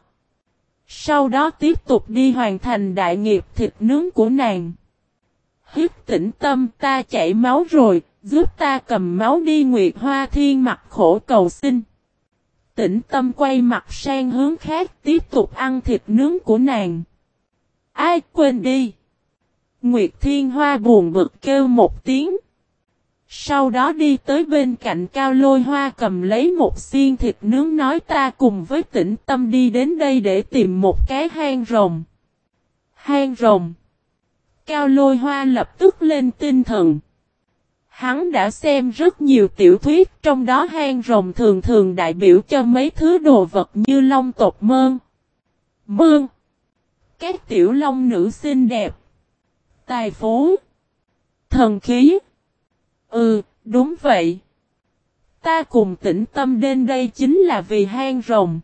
Sau đó tiếp tục đi hoàn thành đại nghiệp thịt nướng của nàng. Hiếp tĩnh tâm ta chảy máu rồi, giúp ta cầm máu đi Nguyệt Hoa Thiên mặt khổ cầu xin. Tĩnh tâm quay mặt sang hướng khác, tiếp tục ăn thịt nướng của nàng. Ai, quên đi. Nguyệt Thiên Hoa buồn bực kêu một tiếng. Sau đó đi tới bên cạnh cao lôi hoa cầm lấy một xiên thịt nướng nói ta cùng với tĩnh tâm đi đến đây để tìm một cái hang rồng. Hang rồng. Cao lôi hoa lập tức lên tinh thần. Hắn đã xem rất nhiều tiểu thuyết trong đó hang rồng thường thường đại biểu cho mấy thứ đồ vật như long tộc mơn. Mương. Các tiểu long nữ xinh đẹp. Tài phú. Thần khí. Ừ, đúng vậy. Ta cùng tĩnh tâm đến đây chính là vì hang rồng.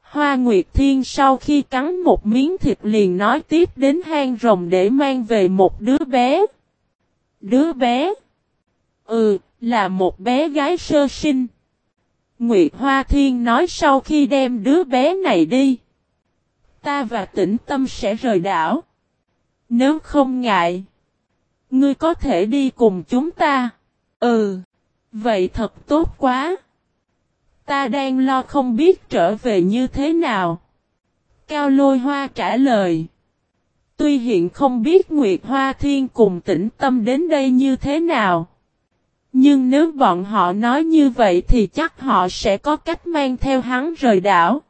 Hoa Nguyệt Thiên sau khi cắn một miếng thịt liền nói tiếp đến hang rồng để mang về một đứa bé. Đứa bé? Ừ, là một bé gái sơ sinh. Nguyệt Hoa Thiên nói sau khi đem đứa bé này đi. Ta và tĩnh tâm sẽ rời đảo. Nếu không ngại. Ngươi có thể đi cùng chúng ta. Ừ. Vậy thật tốt quá. Ta đang lo không biết trở về như thế nào. Cao lôi hoa trả lời. Tuy hiện không biết Nguyệt Hoa Thiên cùng tĩnh tâm đến đây như thế nào. Nhưng nếu bọn họ nói như vậy thì chắc họ sẽ có cách mang theo hắn rời đảo.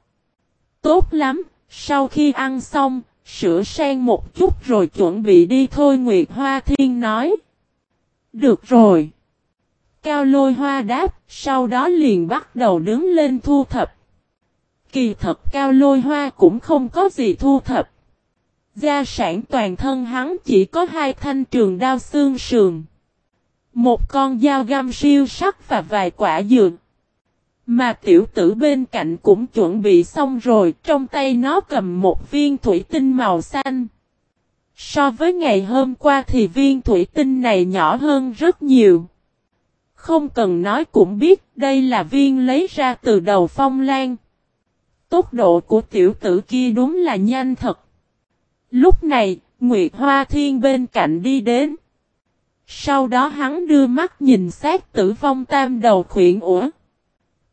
Tốt lắm, sau khi ăn xong, Sửa sang một chút rồi chuẩn bị đi thôi Nguyệt Hoa Thiên nói. Được rồi. Cao lôi hoa đáp, sau đó liền bắt đầu đứng lên thu thập. Kỳ thật cao lôi hoa cũng không có gì thu thập. Gia sản toàn thân hắn chỉ có hai thanh trường đao xương sườn. Một con dao găm siêu sắc và vài quả dược. Mà tiểu tử bên cạnh cũng chuẩn bị xong rồi, trong tay nó cầm một viên thủy tinh màu xanh. So với ngày hôm qua thì viên thủy tinh này nhỏ hơn rất nhiều. Không cần nói cũng biết đây là viên lấy ra từ đầu phong lan. Tốc độ của tiểu tử kia đúng là nhanh thật. Lúc này, Nguyệt Hoa Thiên bên cạnh đi đến. Sau đó hắn đưa mắt nhìn sát tử vong tam đầu khuyển, ủa.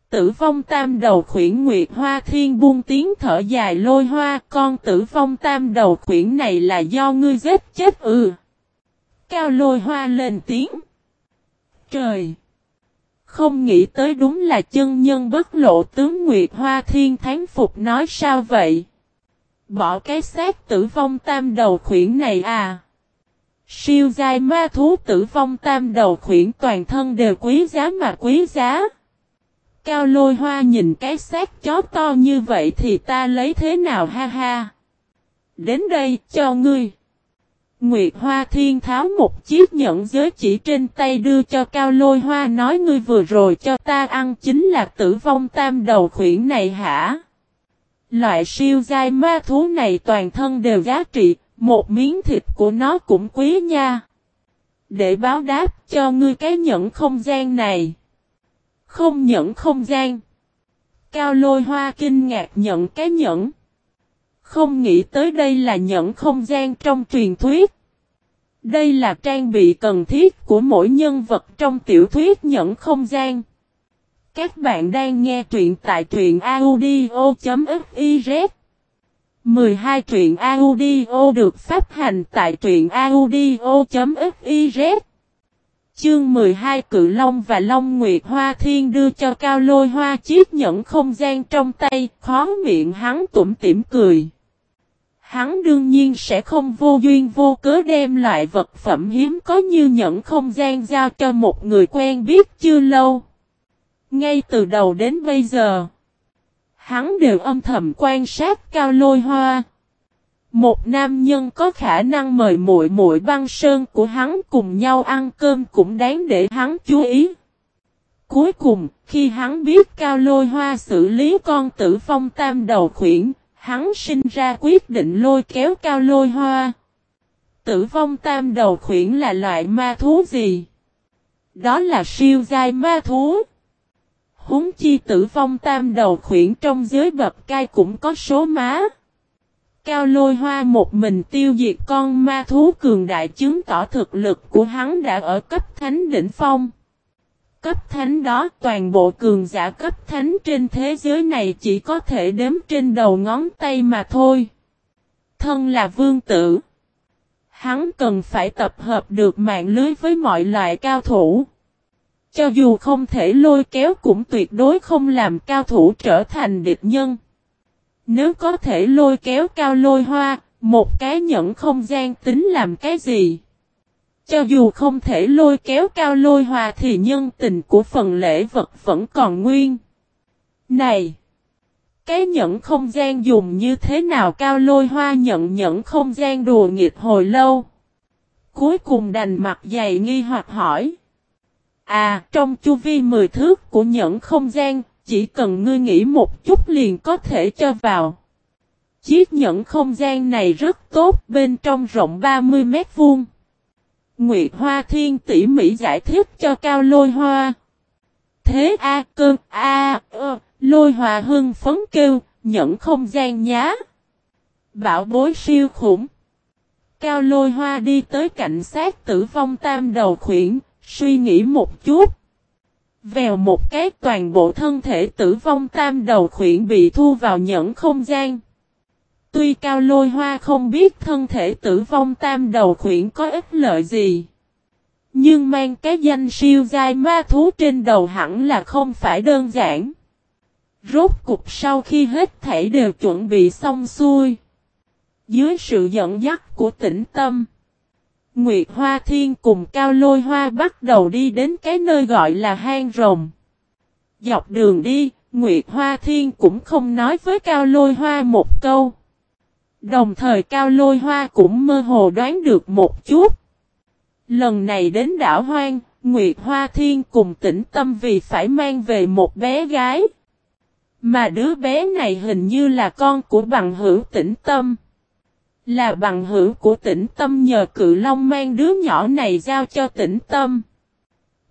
Tử vong tam đầu khuyển Nguyệt Hoa Thiên buông tiếng thở dài lôi hoa, con tử vong tam đầu khuyển này là do ngươi giết chết ừ. Cao lôi hoa lên tiếng. Trời! Không nghĩ tới đúng là chân nhân bất lộ, tướng Nguyệt Hoa Thiên tháng phục nói sao vậy? Bỏ cái xác tử vong tam đầu khuyển này à? Siêu giai ma thú tử vong tam đầu khuyển toàn thân đều quý giá mà quý giá. Cao lôi hoa nhìn cái xác chó to như vậy thì ta lấy thế nào ha ha. Đến đây cho ngươi. Nguyệt Hoa Thiên tháo một chiếc nhẫn giới chỉ trên tay đưa cho Cao Lôi Hoa nói ngươi vừa rồi cho ta ăn chính là tử vong tam đầu khuyển này hả? Loại siêu giai ma thú này toàn thân đều giá trị, một miếng thịt của nó cũng quý nha. Để báo đáp cho ngươi cái nhẫn không gian này. Không nhẫn không gian. Cao lôi hoa kinh ngạc nhận cái nhẫn. Không nghĩ tới đây là nhẫn không gian trong truyền thuyết. Đây là trang bị cần thiết của mỗi nhân vật trong tiểu thuyết nhẫn không gian. Các bạn đang nghe truyện tại truyện audio.fif 12 truyện audio được phát hành tại truyện audio.fiz Chương 12 Cự Long và Long Nguyệt Hoa Thiên đưa cho Cao Lôi Hoa chiếc nhẫn không gian trong tay, khó miệng hắn tủm tỉm cười. Hắn đương nhiên sẽ không vô duyên vô cớ đem loại vật phẩm hiếm có như nhẫn không gian giao cho một người quen biết chưa lâu. Ngay từ đầu đến bây giờ, hắn đều âm thầm quan sát Cao Lôi Hoa. Một nam nhân có khả năng mời muội muội băng sơn của hắn cùng nhau ăn cơm cũng đáng để hắn chú ý. Cuối cùng, khi hắn biết Cao Lôi Hoa xử lý con tử phong tam đầu khuyển, hắn sinh ra quyết định lôi kéo Cao Lôi Hoa. Tử vong tam đầu khuyển là loại ma thú gì? Đó là siêu giai ma thú huống chi tử vong tam đầu khuyển trong giới bập cai cũng có số má. Cao lôi hoa một mình tiêu diệt con ma thú cường đại chứng tỏ thực lực của hắn đã ở cấp thánh đỉnh phong. Cấp thánh đó, toàn bộ cường giả cấp thánh trên thế giới này chỉ có thể đếm trên đầu ngón tay mà thôi. Thân là vương tử. Hắn cần phải tập hợp được mạng lưới với mọi loại cao thủ. Cho dù không thể lôi kéo cũng tuyệt đối không làm cao thủ trở thành địch nhân. Nếu có thể lôi kéo cao lôi hoa, một cái nhẫn không gian tính làm cái gì? Cho dù không thể lôi kéo cao lôi hoa thì nhân tình của phần lễ vật vẫn còn nguyên. Này! Cái nhẫn không gian dùng như thế nào cao lôi hoa nhận nhẫn không gian đùa nghịch hồi lâu. Cuối cùng đành mặt dày nghi hoặc hỏi. À, trong chu vi mười thước của nhẫn không gian, chỉ cần ngươi nghĩ một chút liền có thể cho vào. Chiếc nhẫn không gian này rất tốt, bên trong rộng 30 mét vuông. Nguyệt Hoa Thiên tỉ mỉ giải thích cho Cao Lôi Hoa. Thế A cơn A ơ, Lôi Hoa hưng phấn kêu, nhẫn không gian nhá. Bảo bối siêu khủng. Cao Lôi Hoa đi tới cảnh sát tử vong tam đầu khuyển, suy nghĩ một chút. Vèo một cái, toàn bộ thân thể tử vong tam đầu khuyển bị thu vào nhẫn không gian. Tuy cao lôi hoa không biết thân thể tử vong tam đầu khuyển có ích lợi gì. Nhưng mang cái danh siêu dai ma thú trên đầu hẳn là không phải đơn giản. Rốt cục sau khi hết thảy đều chuẩn bị xong xuôi. Dưới sự dẫn dắt của tĩnh tâm. Nguyệt Hoa Thiên cùng Cao Lôi Hoa bắt đầu đi đến cái nơi gọi là hang rồng. Dọc đường đi, Nguyệt Hoa Thiên cũng không nói với Cao Lôi Hoa một câu. Đồng thời Cao Lôi Hoa cũng mơ hồ đoán được một chút. Lần này đến đảo Hoang, Nguyệt Hoa Thiên cùng tĩnh tâm vì phải mang về một bé gái. Mà đứa bé này hình như là con của bằng hữu tĩnh tâm. Là bằng hữu của tĩnh tâm nhờ cự long mang đứa nhỏ này giao cho tĩnh tâm.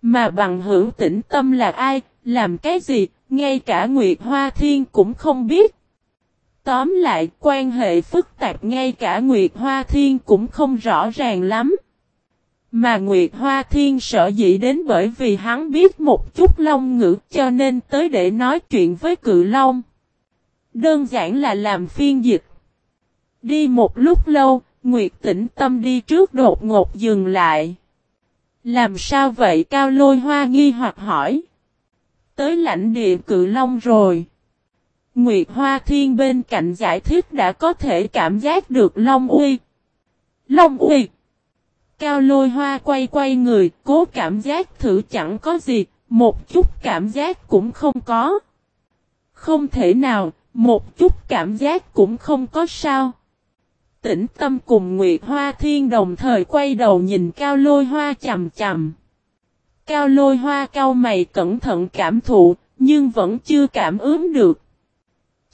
Mà bằng hữu tĩnh tâm là ai, làm cái gì, ngay cả Nguyệt Hoa Thiên cũng không biết. Tóm lại, quan hệ phức tạp ngay cả Nguyệt Hoa Thiên cũng không rõ ràng lắm. Mà Nguyệt Hoa Thiên sợ dĩ đến bởi vì hắn biết một chút long ngữ cho nên tới để nói chuyện với cự long. Đơn giản là làm phiên dịch. Đi một lúc lâu, Nguyệt tĩnh tâm đi trước đột ngột dừng lại. Làm sao vậy Cao Lôi Hoa nghi hoặc hỏi. Tới lãnh địa cự long rồi. Nguyệt Hoa Thiên bên cạnh giải thích đã có thể cảm giác được Long Uy. Long Uy. Cao lôi hoa quay quay người, cố cảm giác thử chẳng có gì, một chút cảm giác cũng không có. Không thể nào, một chút cảm giác cũng không có sao. Tĩnh tâm cùng Nguyệt Hoa Thiên đồng thời quay đầu nhìn Cao lôi hoa chầm chầm. Cao lôi hoa cao mày cẩn thận cảm thụ, nhưng vẫn chưa cảm ứng được.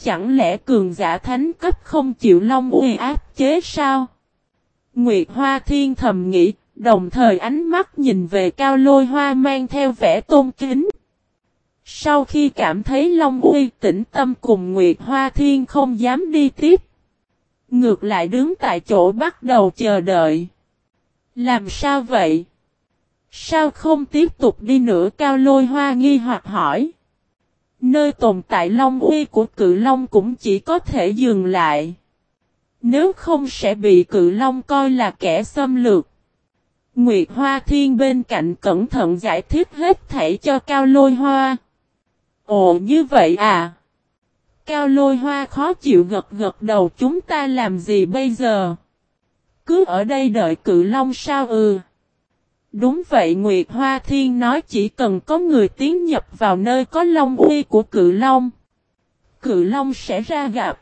Chẳng lẽ cường giả thánh cấp không chịu long uy áp chế sao? Nguyệt Hoa Thiên thầm nghĩ, đồng thời ánh mắt nhìn về cao lôi hoa mang theo vẻ tôn kính. Sau khi cảm thấy Long Uy tĩnh tâm cùng Nguyệt Hoa Thiên không dám đi tiếp. Ngược lại đứng tại chỗ bắt đầu chờ đợi. Làm sao vậy? Sao không tiếp tục đi nữa cao lôi hoa nghi hoặc hỏi. Nơi tồn tại Long Uy của cự Long cũng chỉ có thể dừng lại. Nếu không sẽ bị cự long coi là kẻ xâm lược. Nguyệt Hoa Thiên bên cạnh cẩn thận giải thích hết thảy cho Cao Lôi Hoa. Ồ, như vậy à? Cao Lôi Hoa khó chịu gật gật đầu chúng ta làm gì bây giờ? Cứ ở đây đợi cự long sao ừ? Đúng vậy Nguyệt Hoa Thiên nói chỉ cần có người tiến nhập vào nơi có long uy của cự long. Cự long sẽ ra gặp.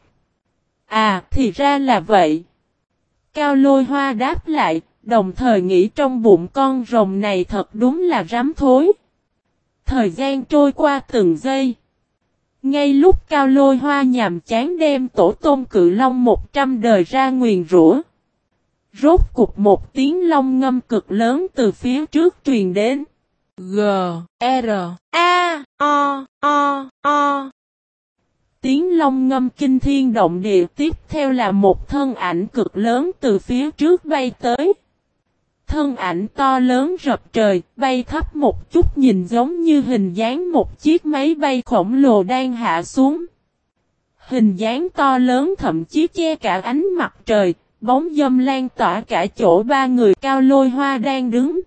À, thì ra là vậy. Cao lôi hoa đáp lại, đồng thời nghĩ trong bụng con rồng này thật đúng là rắm thối. Thời gian trôi qua từng giây. Ngay lúc cao lôi hoa nhàm chán đem tổ tôm cự long 100 đời ra nguyền rủa. Rốt cục một tiếng long ngâm cực lớn từ phía trước truyền đến. G, R, A, O, O, O, tiếng long ngâm kinh thiên động địa tiếp theo là một thân ảnh cực lớn từ phía trước bay tới. Thân ảnh to lớn rập trời, bay thấp một chút nhìn giống như hình dáng một chiếc máy bay khổng lồ đang hạ xuống. Hình dáng to lớn thậm chí che cả ánh mặt trời, bóng dâm lan tỏa cả chỗ ba người cao lôi hoa đang đứng.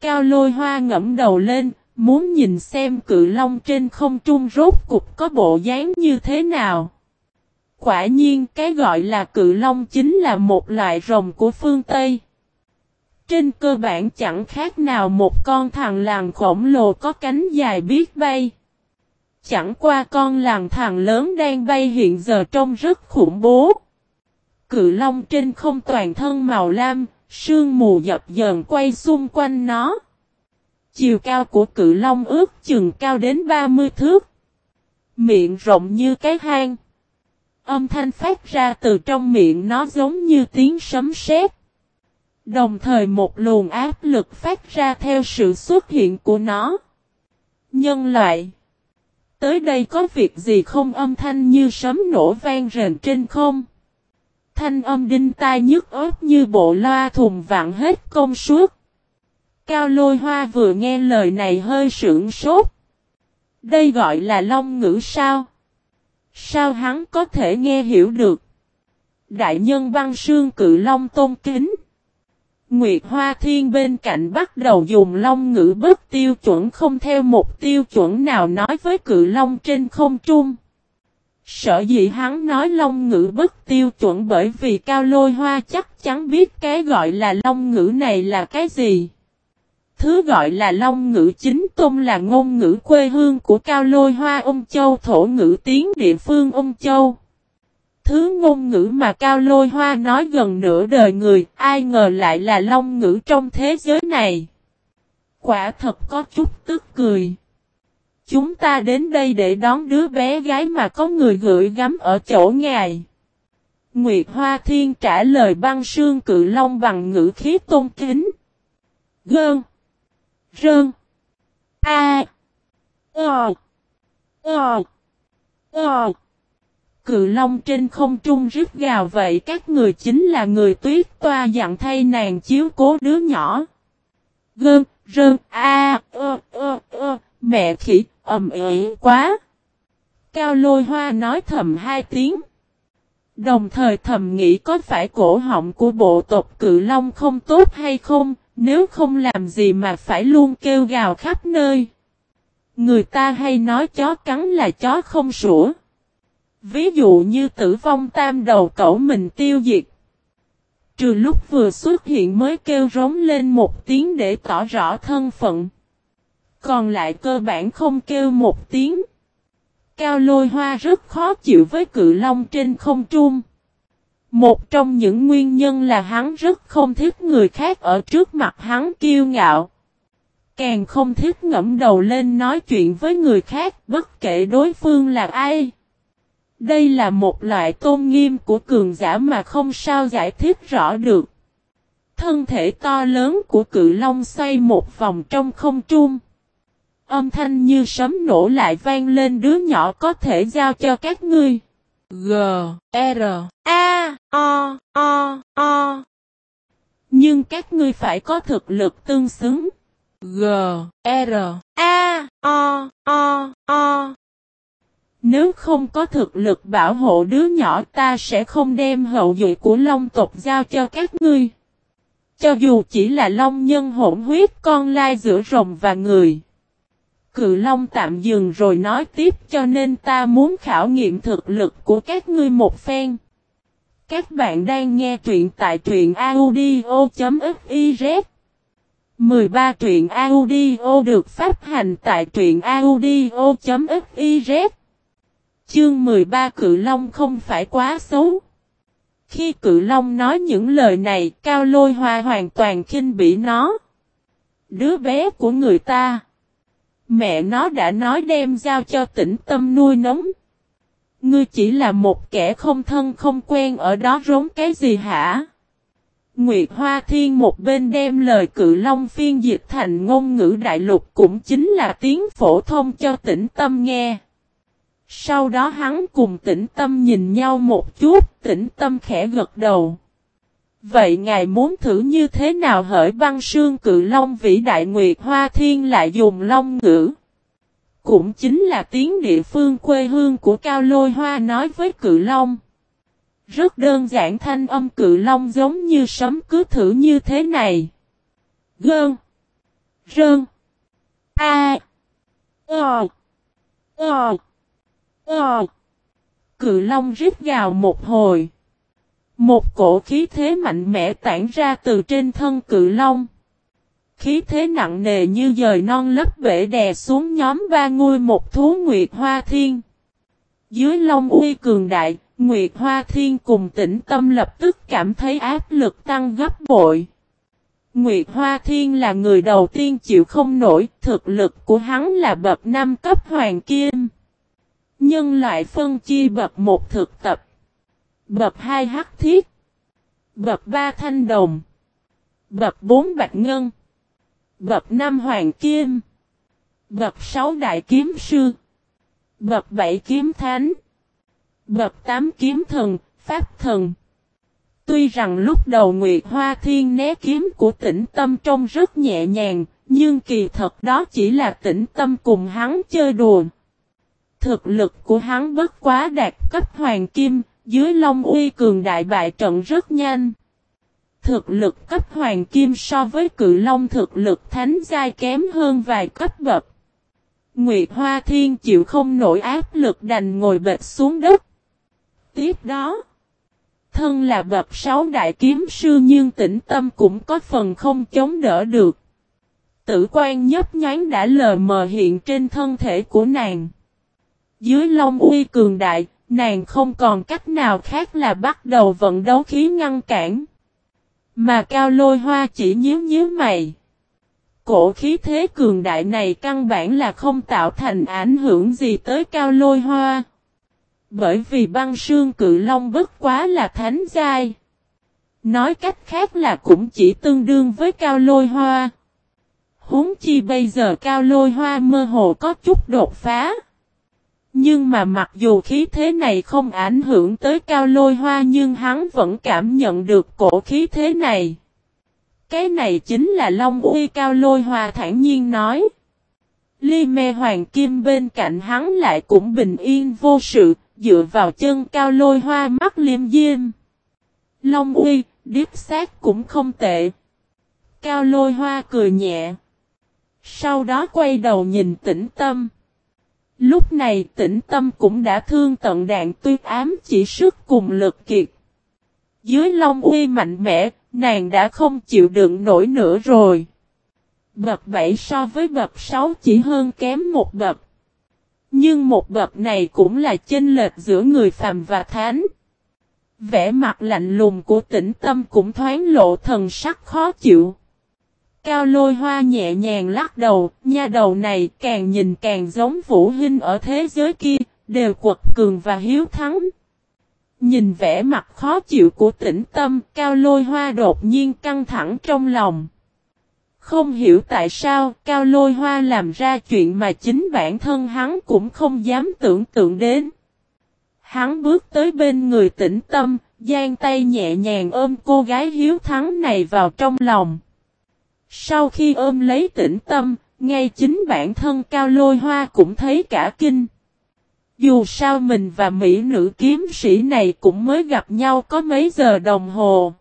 Cao lôi hoa ngẫm đầu lên, Muốn nhìn xem cự long trên không trung rốt cục có bộ dáng như thế nào. Quả nhiên cái gọi là cự long chính là một loại rồng của phương Tây. Trên cơ bản chẳng khác nào một con thằng làng khổng lồ có cánh dài biết bay. Chẳng qua con làng thằng lớn đang bay hiện giờ trông rất khủng bố. Cự long trên không toàn thân màu lam, sương mù dập dờn quay xung quanh nó. Chiều cao của cự long ước chừng cao đến 30 thước. Miệng rộng như cái hang. Âm thanh phát ra từ trong miệng nó giống như tiếng sấm sét. Đồng thời một luồng áp lực phát ra theo sự xuất hiện của nó. Nhân loại. Tới đây có việc gì không âm thanh như sấm nổ vang rền trên không? Thanh âm đinh tai nhức ớt như bộ loa thùng vặn hết công suất. Cao lôi hoa vừa nghe lời này hơi sưởng sốt. Đây gọi là long ngữ sao? Sao hắn có thể nghe hiểu được? Đại nhân băng sương cự long tôn kính. Nguyệt Hoa Thiên bên cạnh bắt đầu dùng long ngữ bất tiêu chuẩn không theo một tiêu chuẩn nào nói với cự long trên không trung. Sở dĩ hắn nói long ngữ bất tiêu chuẩn bởi vì cao lôi hoa chắc chắn biết cái gọi là long ngữ này là cái gì. Thứ gọi là Long ngữ chính tôn là ngôn ngữ quê hương của Cao Lôi Hoa ông Châu, thổ ngữ tiếng địa phương ông Châu. Thứ ngôn ngữ mà Cao Lôi Hoa nói gần nửa đời người, ai ngờ lại là Long ngữ trong thế giới này. Quả thật có chút tức cười. Chúng ta đến đây để đón đứa bé gái mà có người gửi gắm ở chỗ ngài. Nguyệt Hoa Thiên trả lời băng sương cự long bằng ngữ khí tôn kính. Gơn. Rơn. A. Ờ. Ờ. Ờ. Cự long trên không trung rít gào vậy các người chính là người tuyết toa dặn thay nàng chiếu cố đứa nhỏ. Gơn, rơn, a, ơ, ơ, ơ, mẹ khỉ, ầm ĩ quá. Cao lôi hoa nói thầm hai tiếng. Đồng thời thầm nghĩ có phải cổ họng của bộ tộc cự long không tốt hay không, nếu không làm gì mà phải luôn kêu gào khắp nơi. Người ta hay nói chó cắn là chó không sủa. Ví dụ như tử vong tam đầu cẩu mình tiêu diệt. Trừ lúc vừa xuất hiện mới kêu rống lên một tiếng để tỏ rõ thân phận. Còn lại cơ bản không kêu một tiếng. Cao lôi hoa rất khó chịu với cự long trên không trung. Một trong những nguyên nhân là hắn rất không thích người khác ở trước mặt hắn kiêu ngạo. Càng không thích ngẫm đầu lên nói chuyện với người khác, bất kể đối phương là ai. Đây là một loại tôn nghiêm của cường giả mà không sao giải thích rõ được. Thân thể to lớn của cự long xoay một vòng trong không trung. Âm thanh như sấm nổ lại vang lên đứa nhỏ có thể giao cho các ngươi. G, R, A, O, O, O. Nhưng các ngươi phải có thực lực tương xứng. G, R, A, O, O, O. Nếu không có thực lực bảo hộ đứa nhỏ ta sẽ không đem hậu duệ của Long tộc giao cho các ngươi. Cho dù chỉ là Long nhân hỗn huyết, con lai giữa rồng và người. Cự Long tạm dừng rồi nói tiếp, cho nên ta muốn khảo nghiệm thực lực của các ngươi một phen. Các bạn đang nghe truyện tại truyện audio.fiz 13 truyện audio được phát hành tại truyện audio.fiz Chương 13 Cự Long không phải quá xấu. Khi Cự Long nói những lời này, Cao Lôi Hoa hoàn toàn khinh bỉ nó. Đứa bé của người ta. Mẹ nó đã nói đem giao cho tỉnh tâm nuôi nấng. Ngươi chỉ là một kẻ không thân không quen ở đó rống cái gì hả? Nguyệt Hoa Thiên một bên đem lời cự long phiên dịch thành ngôn ngữ đại lục cũng chính là tiếng phổ thông cho tỉnh tâm nghe. Sau đó hắn cùng tĩnh tâm nhìn nhau một chút, tĩnh tâm khẽ gật đầu. Vậy ngài muốn thử như thế nào hỡi băng sương cự long vĩ đại Nguyệt Hoa Thiên lại dùng long ngữ? Cũng chính là tiếng địa phương quê hương của Cao Lôi Hoa nói với cự long. Rất đơn giản thanh âm cự long giống như sấm cứ thử như thế này. Gơn. Rơn. A. Ờ. Ờ. Ờ. Cự long rít gào một hồi. Một cổ khí thế mạnh mẽ tản ra từ trên thân cự long. Khí thế nặng nề như dời non lấp bể đè xuống nhóm ba ngôi một thú Nguyệt Hoa Thiên. Dưới long uy cường đại, Nguyệt Hoa Thiên cùng tĩnh tâm lập tức cảm thấy áp lực tăng gấp bội. Nguyệt Hoa Thiên là người đầu tiên chịu không nổi, thực lực của hắn là bậc năm cấp hoàng kim. Nhân loại phân chia bậc một thực tập. Bậc hai hắc thiết. Bậc ba thanh đồng. Bậc bốn bạch ngân. Bậc năm hoàng kim. Bậc sáu đại kiếm sư. Bậc bảy kiếm thánh. Bậc tám kiếm thần, pháp thần. Tuy rằng lúc đầu Nguyệt Hoa Thiên né kiếm của tĩnh tâm trông rất nhẹ nhàng, nhưng kỳ thật đó chỉ là tĩnh tâm cùng hắn chơi đùa. Thực lực của hắn bất quá đạt cấp hoàng kim, dưới Long Uy cường đại bại trận rất nhanh. Thực lực cấp hoàng kim so với cự long thực lực thánh giai kém hơn vài cấp bậc. Nguyệt Hoa Thiên chịu không nổi áp lực đành ngồi bệt xuống đất. Tiếp đó, thân là bậc sáu đại kiếm sư nhưng tĩnh tâm cũng có phần không chống đỡ được. Tử quan nhấp nhánh đã lờ mờ hiện trên thân thể của nàng. Dưới long uy cường đại, nàng không còn cách nào khác là bắt đầu vận đấu khí ngăn cản. Mà cao lôi hoa chỉ nhíu nhíu mày. Cổ khí thế cường đại này căn bản là không tạo thành ảnh hưởng gì tới cao lôi hoa. Bởi vì băng sương cự long bất quá là thánh giai. Nói cách khác là cũng chỉ tương đương với cao lôi hoa. Huống chi bây giờ cao lôi hoa mơ hồ có chút đột phá. Nhưng mà mặc dù khí thế này không ảnh hưởng tới cao lôi hoa nhưng hắn vẫn cảm nhận được cổ khí thế này. Cái này chính là Long Uy cao lôi hoa thản nhiên nói. Ly me hoàng kim bên cạnh hắn lại cũng bình yên vô sự, dựa vào chân cao lôi hoa mắt liêm diêm. Long Uy, điếp sát cũng không tệ. Cao lôi hoa cười nhẹ. Sau đó quay đầu nhìn tĩnh tâm. Lúc này tĩnh tâm cũng đã thương tận đạn tuyết ám chỉ sức cùng lực kiệt. Dưới long uy mạnh mẽ, nàng đã không chịu đựng nổi nữa rồi. Bậc 7 so với bậc 6 chỉ hơn kém một bậc. Nhưng một bậc này cũng là chênh lệch giữa người phàm và thánh. Vẻ mặt lạnh lùng của tĩnh tâm cũng thoáng lộ thần sắc khó chịu. Cao lôi hoa nhẹ nhàng lắc đầu, nha đầu này càng nhìn càng giống Vũ Hinh ở thế giới kia, đều quật cường và hiếu thắng. Nhìn vẻ mặt khó chịu của tĩnh tâm, cao lôi hoa đột nhiên căng thẳng trong lòng. Không hiểu tại sao cao lôi hoa làm ra chuyện mà chính bản thân hắn cũng không dám tưởng tượng đến. Hắn bước tới bên người tĩnh tâm, giang tay nhẹ nhàng ôm cô gái hiếu thắng này vào trong lòng. Sau khi ôm lấy tĩnh tâm, ngay chính bản thân cao lôi hoa cũng thấy cả kinh. Dù sao mình và mỹ nữ kiếm sĩ này cũng mới gặp nhau có mấy giờ đồng hồ.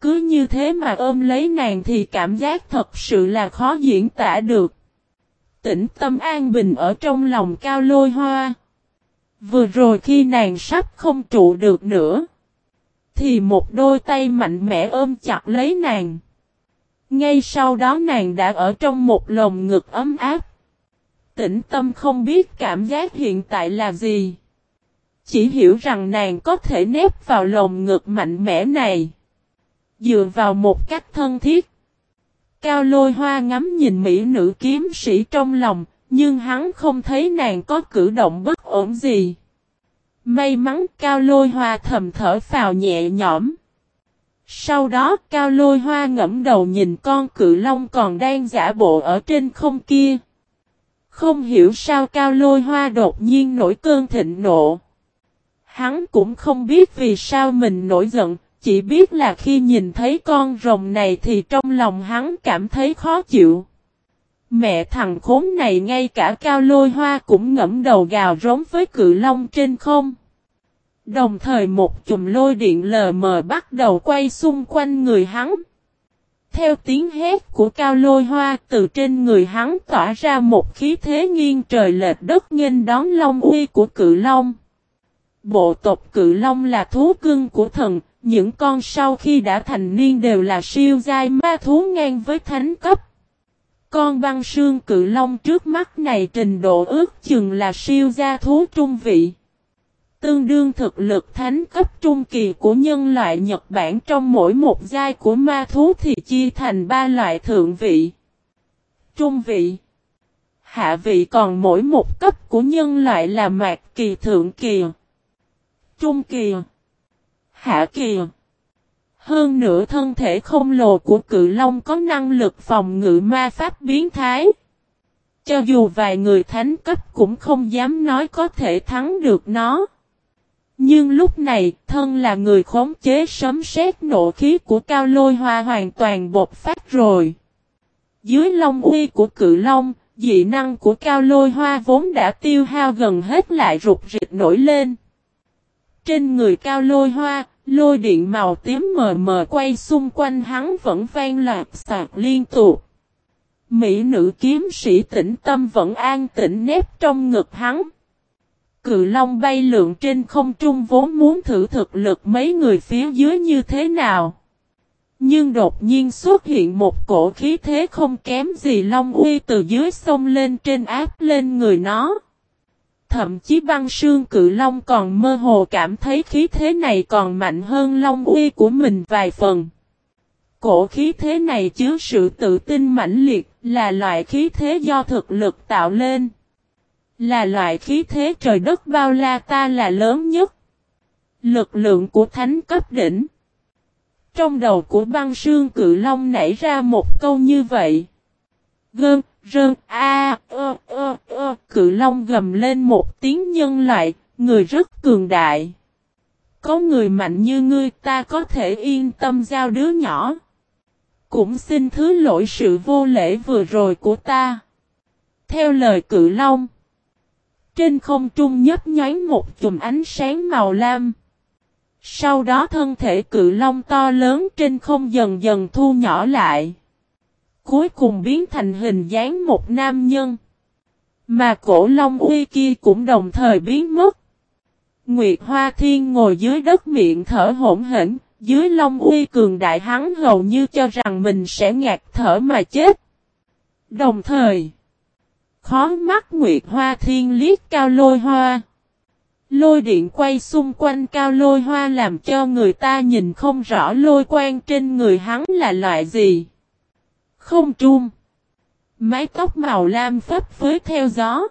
Cứ như thế mà ôm lấy nàng thì cảm giác thật sự là khó diễn tả được. Tĩnh tâm an bình ở trong lòng cao lôi hoa. Vừa rồi khi nàng sắp không trụ được nữa. Thì một đôi tay mạnh mẽ ôm chặt lấy nàng. Ngay sau đó nàng đã ở trong một lồng ngực ấm áp. Tĩnh tâm không biết cảm giác hiện tại là gì. Chỉ hiểu rằng nàng có thể nếp vào lồng ngực mạnh mẽ này. Dựa vào một cách thân thiết. Cao lôi hoa ngắm nhìn mỹ nữ kiếm sĩ trong lòng, nhưng hắn không thấy nàng có cử động bất ổn gì. May mắn cao lôi hoa thầm thở phào nhẹ nhõm. Sau đó cao lôi hoa ngẫm đầu nhìn con cự long còn đang giả bộ ở trên không kia. Không hiểu sao cao lôi hoa đột nhiên nổi cơn thịnh nộ. Hắn cũng không biết vì sao mình nổi giận, chỉ biết là khi nhìn thấy con rồng này thì trong lòng hắn cảm thấy khó chịu. Mẹ thằng khốn này ngay cả cao lôi hoa cũng ngẫm đầu gào rống với cự long trên không. Đồng thời một chùm lôi điện lờ mờ bắt đầu quay xung quanh người hắn. Theo tiếng hét của cao lôi hoa từ trên người hắn tỏa ra một khí thế nghiêng trời lệch đất nghênh đón long uy của cự long. Bộ tộc cự long là thú cưng của thần, những con sau khi đã thành niên đều là siêu giai ma thú ngang với thánh cấp. Con băng sương cự long trước mắt này trình độ ước chừng là siêu gia thú trung vị. Tương đương thực lực thánh cấp trung kỳ của nhân loại Nhật Bản trong mỗi một giai của ma thú thì chia thành ba loại thượng vị, trung vị, hạ vị còn mỗi một cấp của nhân loại là mạc kỳ thượng kỳ, trung kỳ, hạ kỳ. Hơn nữa thân thể không lồ của cự long có năng lực phòng ngự ma pháp biến thái. Cho dù vài người thánh cấp cũng không dám nói có thể thắng được nó. Nhưng lúc này, thân là người khống chế sấm sét nộ khí của cao lôi hoa hoàn toàn bột phát rồi. Dưới long uy của cự long, dị năng của cao lôi hoa vốn đã tiêu hao gần hết lại rụt rịch nổi lên. Trên người cao lôi hoa, lôi điện màu tím mờ mờ quay xung quanh hắn vẫn vang loạt sạc liên tục. Mỹ nữ kiếm sĩ tĩnh tâm vẫn an tĩnh nếp trong ngực hắn cự long bay lượn trên không trung vốn muốn thử thực lực mấy người phía dưới như thế nào. Nhưng đột nhiên xuất hiện một cổ khí thế không kém gì long uy từ dưới sông lên trên áp lên người nó. Thậm chí băng sương cự long còn mơ hồ cảm thấy khí thế này còn mạnh hơn long uy của mình vài phần. Cổ khí thế này chứa sự tự tin mãnh liệt là loại khí thế do thực lực tạo lên. Là loại khí thế trời đất bao la ta là lớn nhất. Lực lượng của thánh cấp đỉnh. Trong đầu của băng sương cự long nảy ra một câu như vậy. gơn, rơn, a, ơ, ơ, ơ, cự long gầm lên một tiếng nhân loại, người rất cường đại. Có người mạnh như ngươi ta có thể yên tâm giao đứa nhỏ. Cũng xin thứ lỗi sự vô lễ vừa rồi của ta. Theo lời cự long. Trên không trung nhấp nháy một chùm ánh sáng màu lam. Sau đó thân thể cự long to lớn trên không dần dần thu nhỏ lại. Cuối cùng biến thành hình dáng một nam nhân. Mà cổ long uy kia cũng đồng thời biến mất. Nguyệt Hoa Thiên ngồi dưới đất miệng thở hỗn hển, dưới long uy cường đại hắn hầu như cho rằng mình sẽ ngạt thở mà chết. Đồng thời, khó mắt Nguyệt Hoa Thiên liếc cao lôi hoa. Lôi điện quay xung quanh cao lôi hoa làm cho người ta nhìn không rõ lôi quang trên người hắn là loại gì. Không trung. Mái tóc màu lam phấp phới theo gió.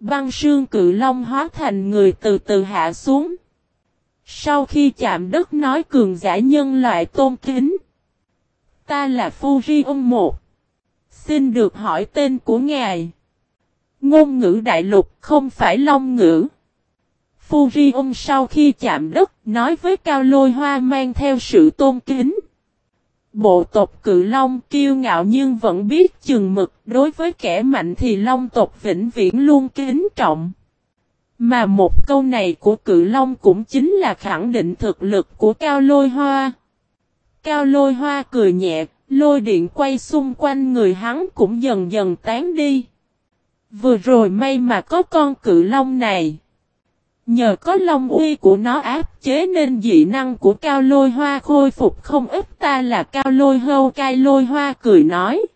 Băng sương cự long hóa thành người từ từ hạ xuống. Sau khi chạm đất nói cường giả nhân loại tôn kính. Ta là Fuji ông một. Xin được hỏi tên của ngài. Ngôn ngữ đại lục không phải long ngữ. Furion sau khi chạm đất nói với Cao Lôi Hoa mang theo sự tôn kính. Bộ tộc cự long kiêu ngạo nhưng vẫn biết chừng mực đối với kẻ mạnh thì long tộc vĩnh viễn luôn kính trọng. Mà một câu này của cự long cũng chính là khẳng định thực lực của Cao Lôi Hoa. Cao Lôi Hoa cười nhẹ, lôi điện quay xung quanh người hắn cũng dần dần tán đi. Vừa rồi may mà có con cự long này. Nhờ có long uy của nó áp chế nên dị năng của cao lôi hoa khôi phục không ít ta là cao lôi hâu cai lôi hoa cười nói.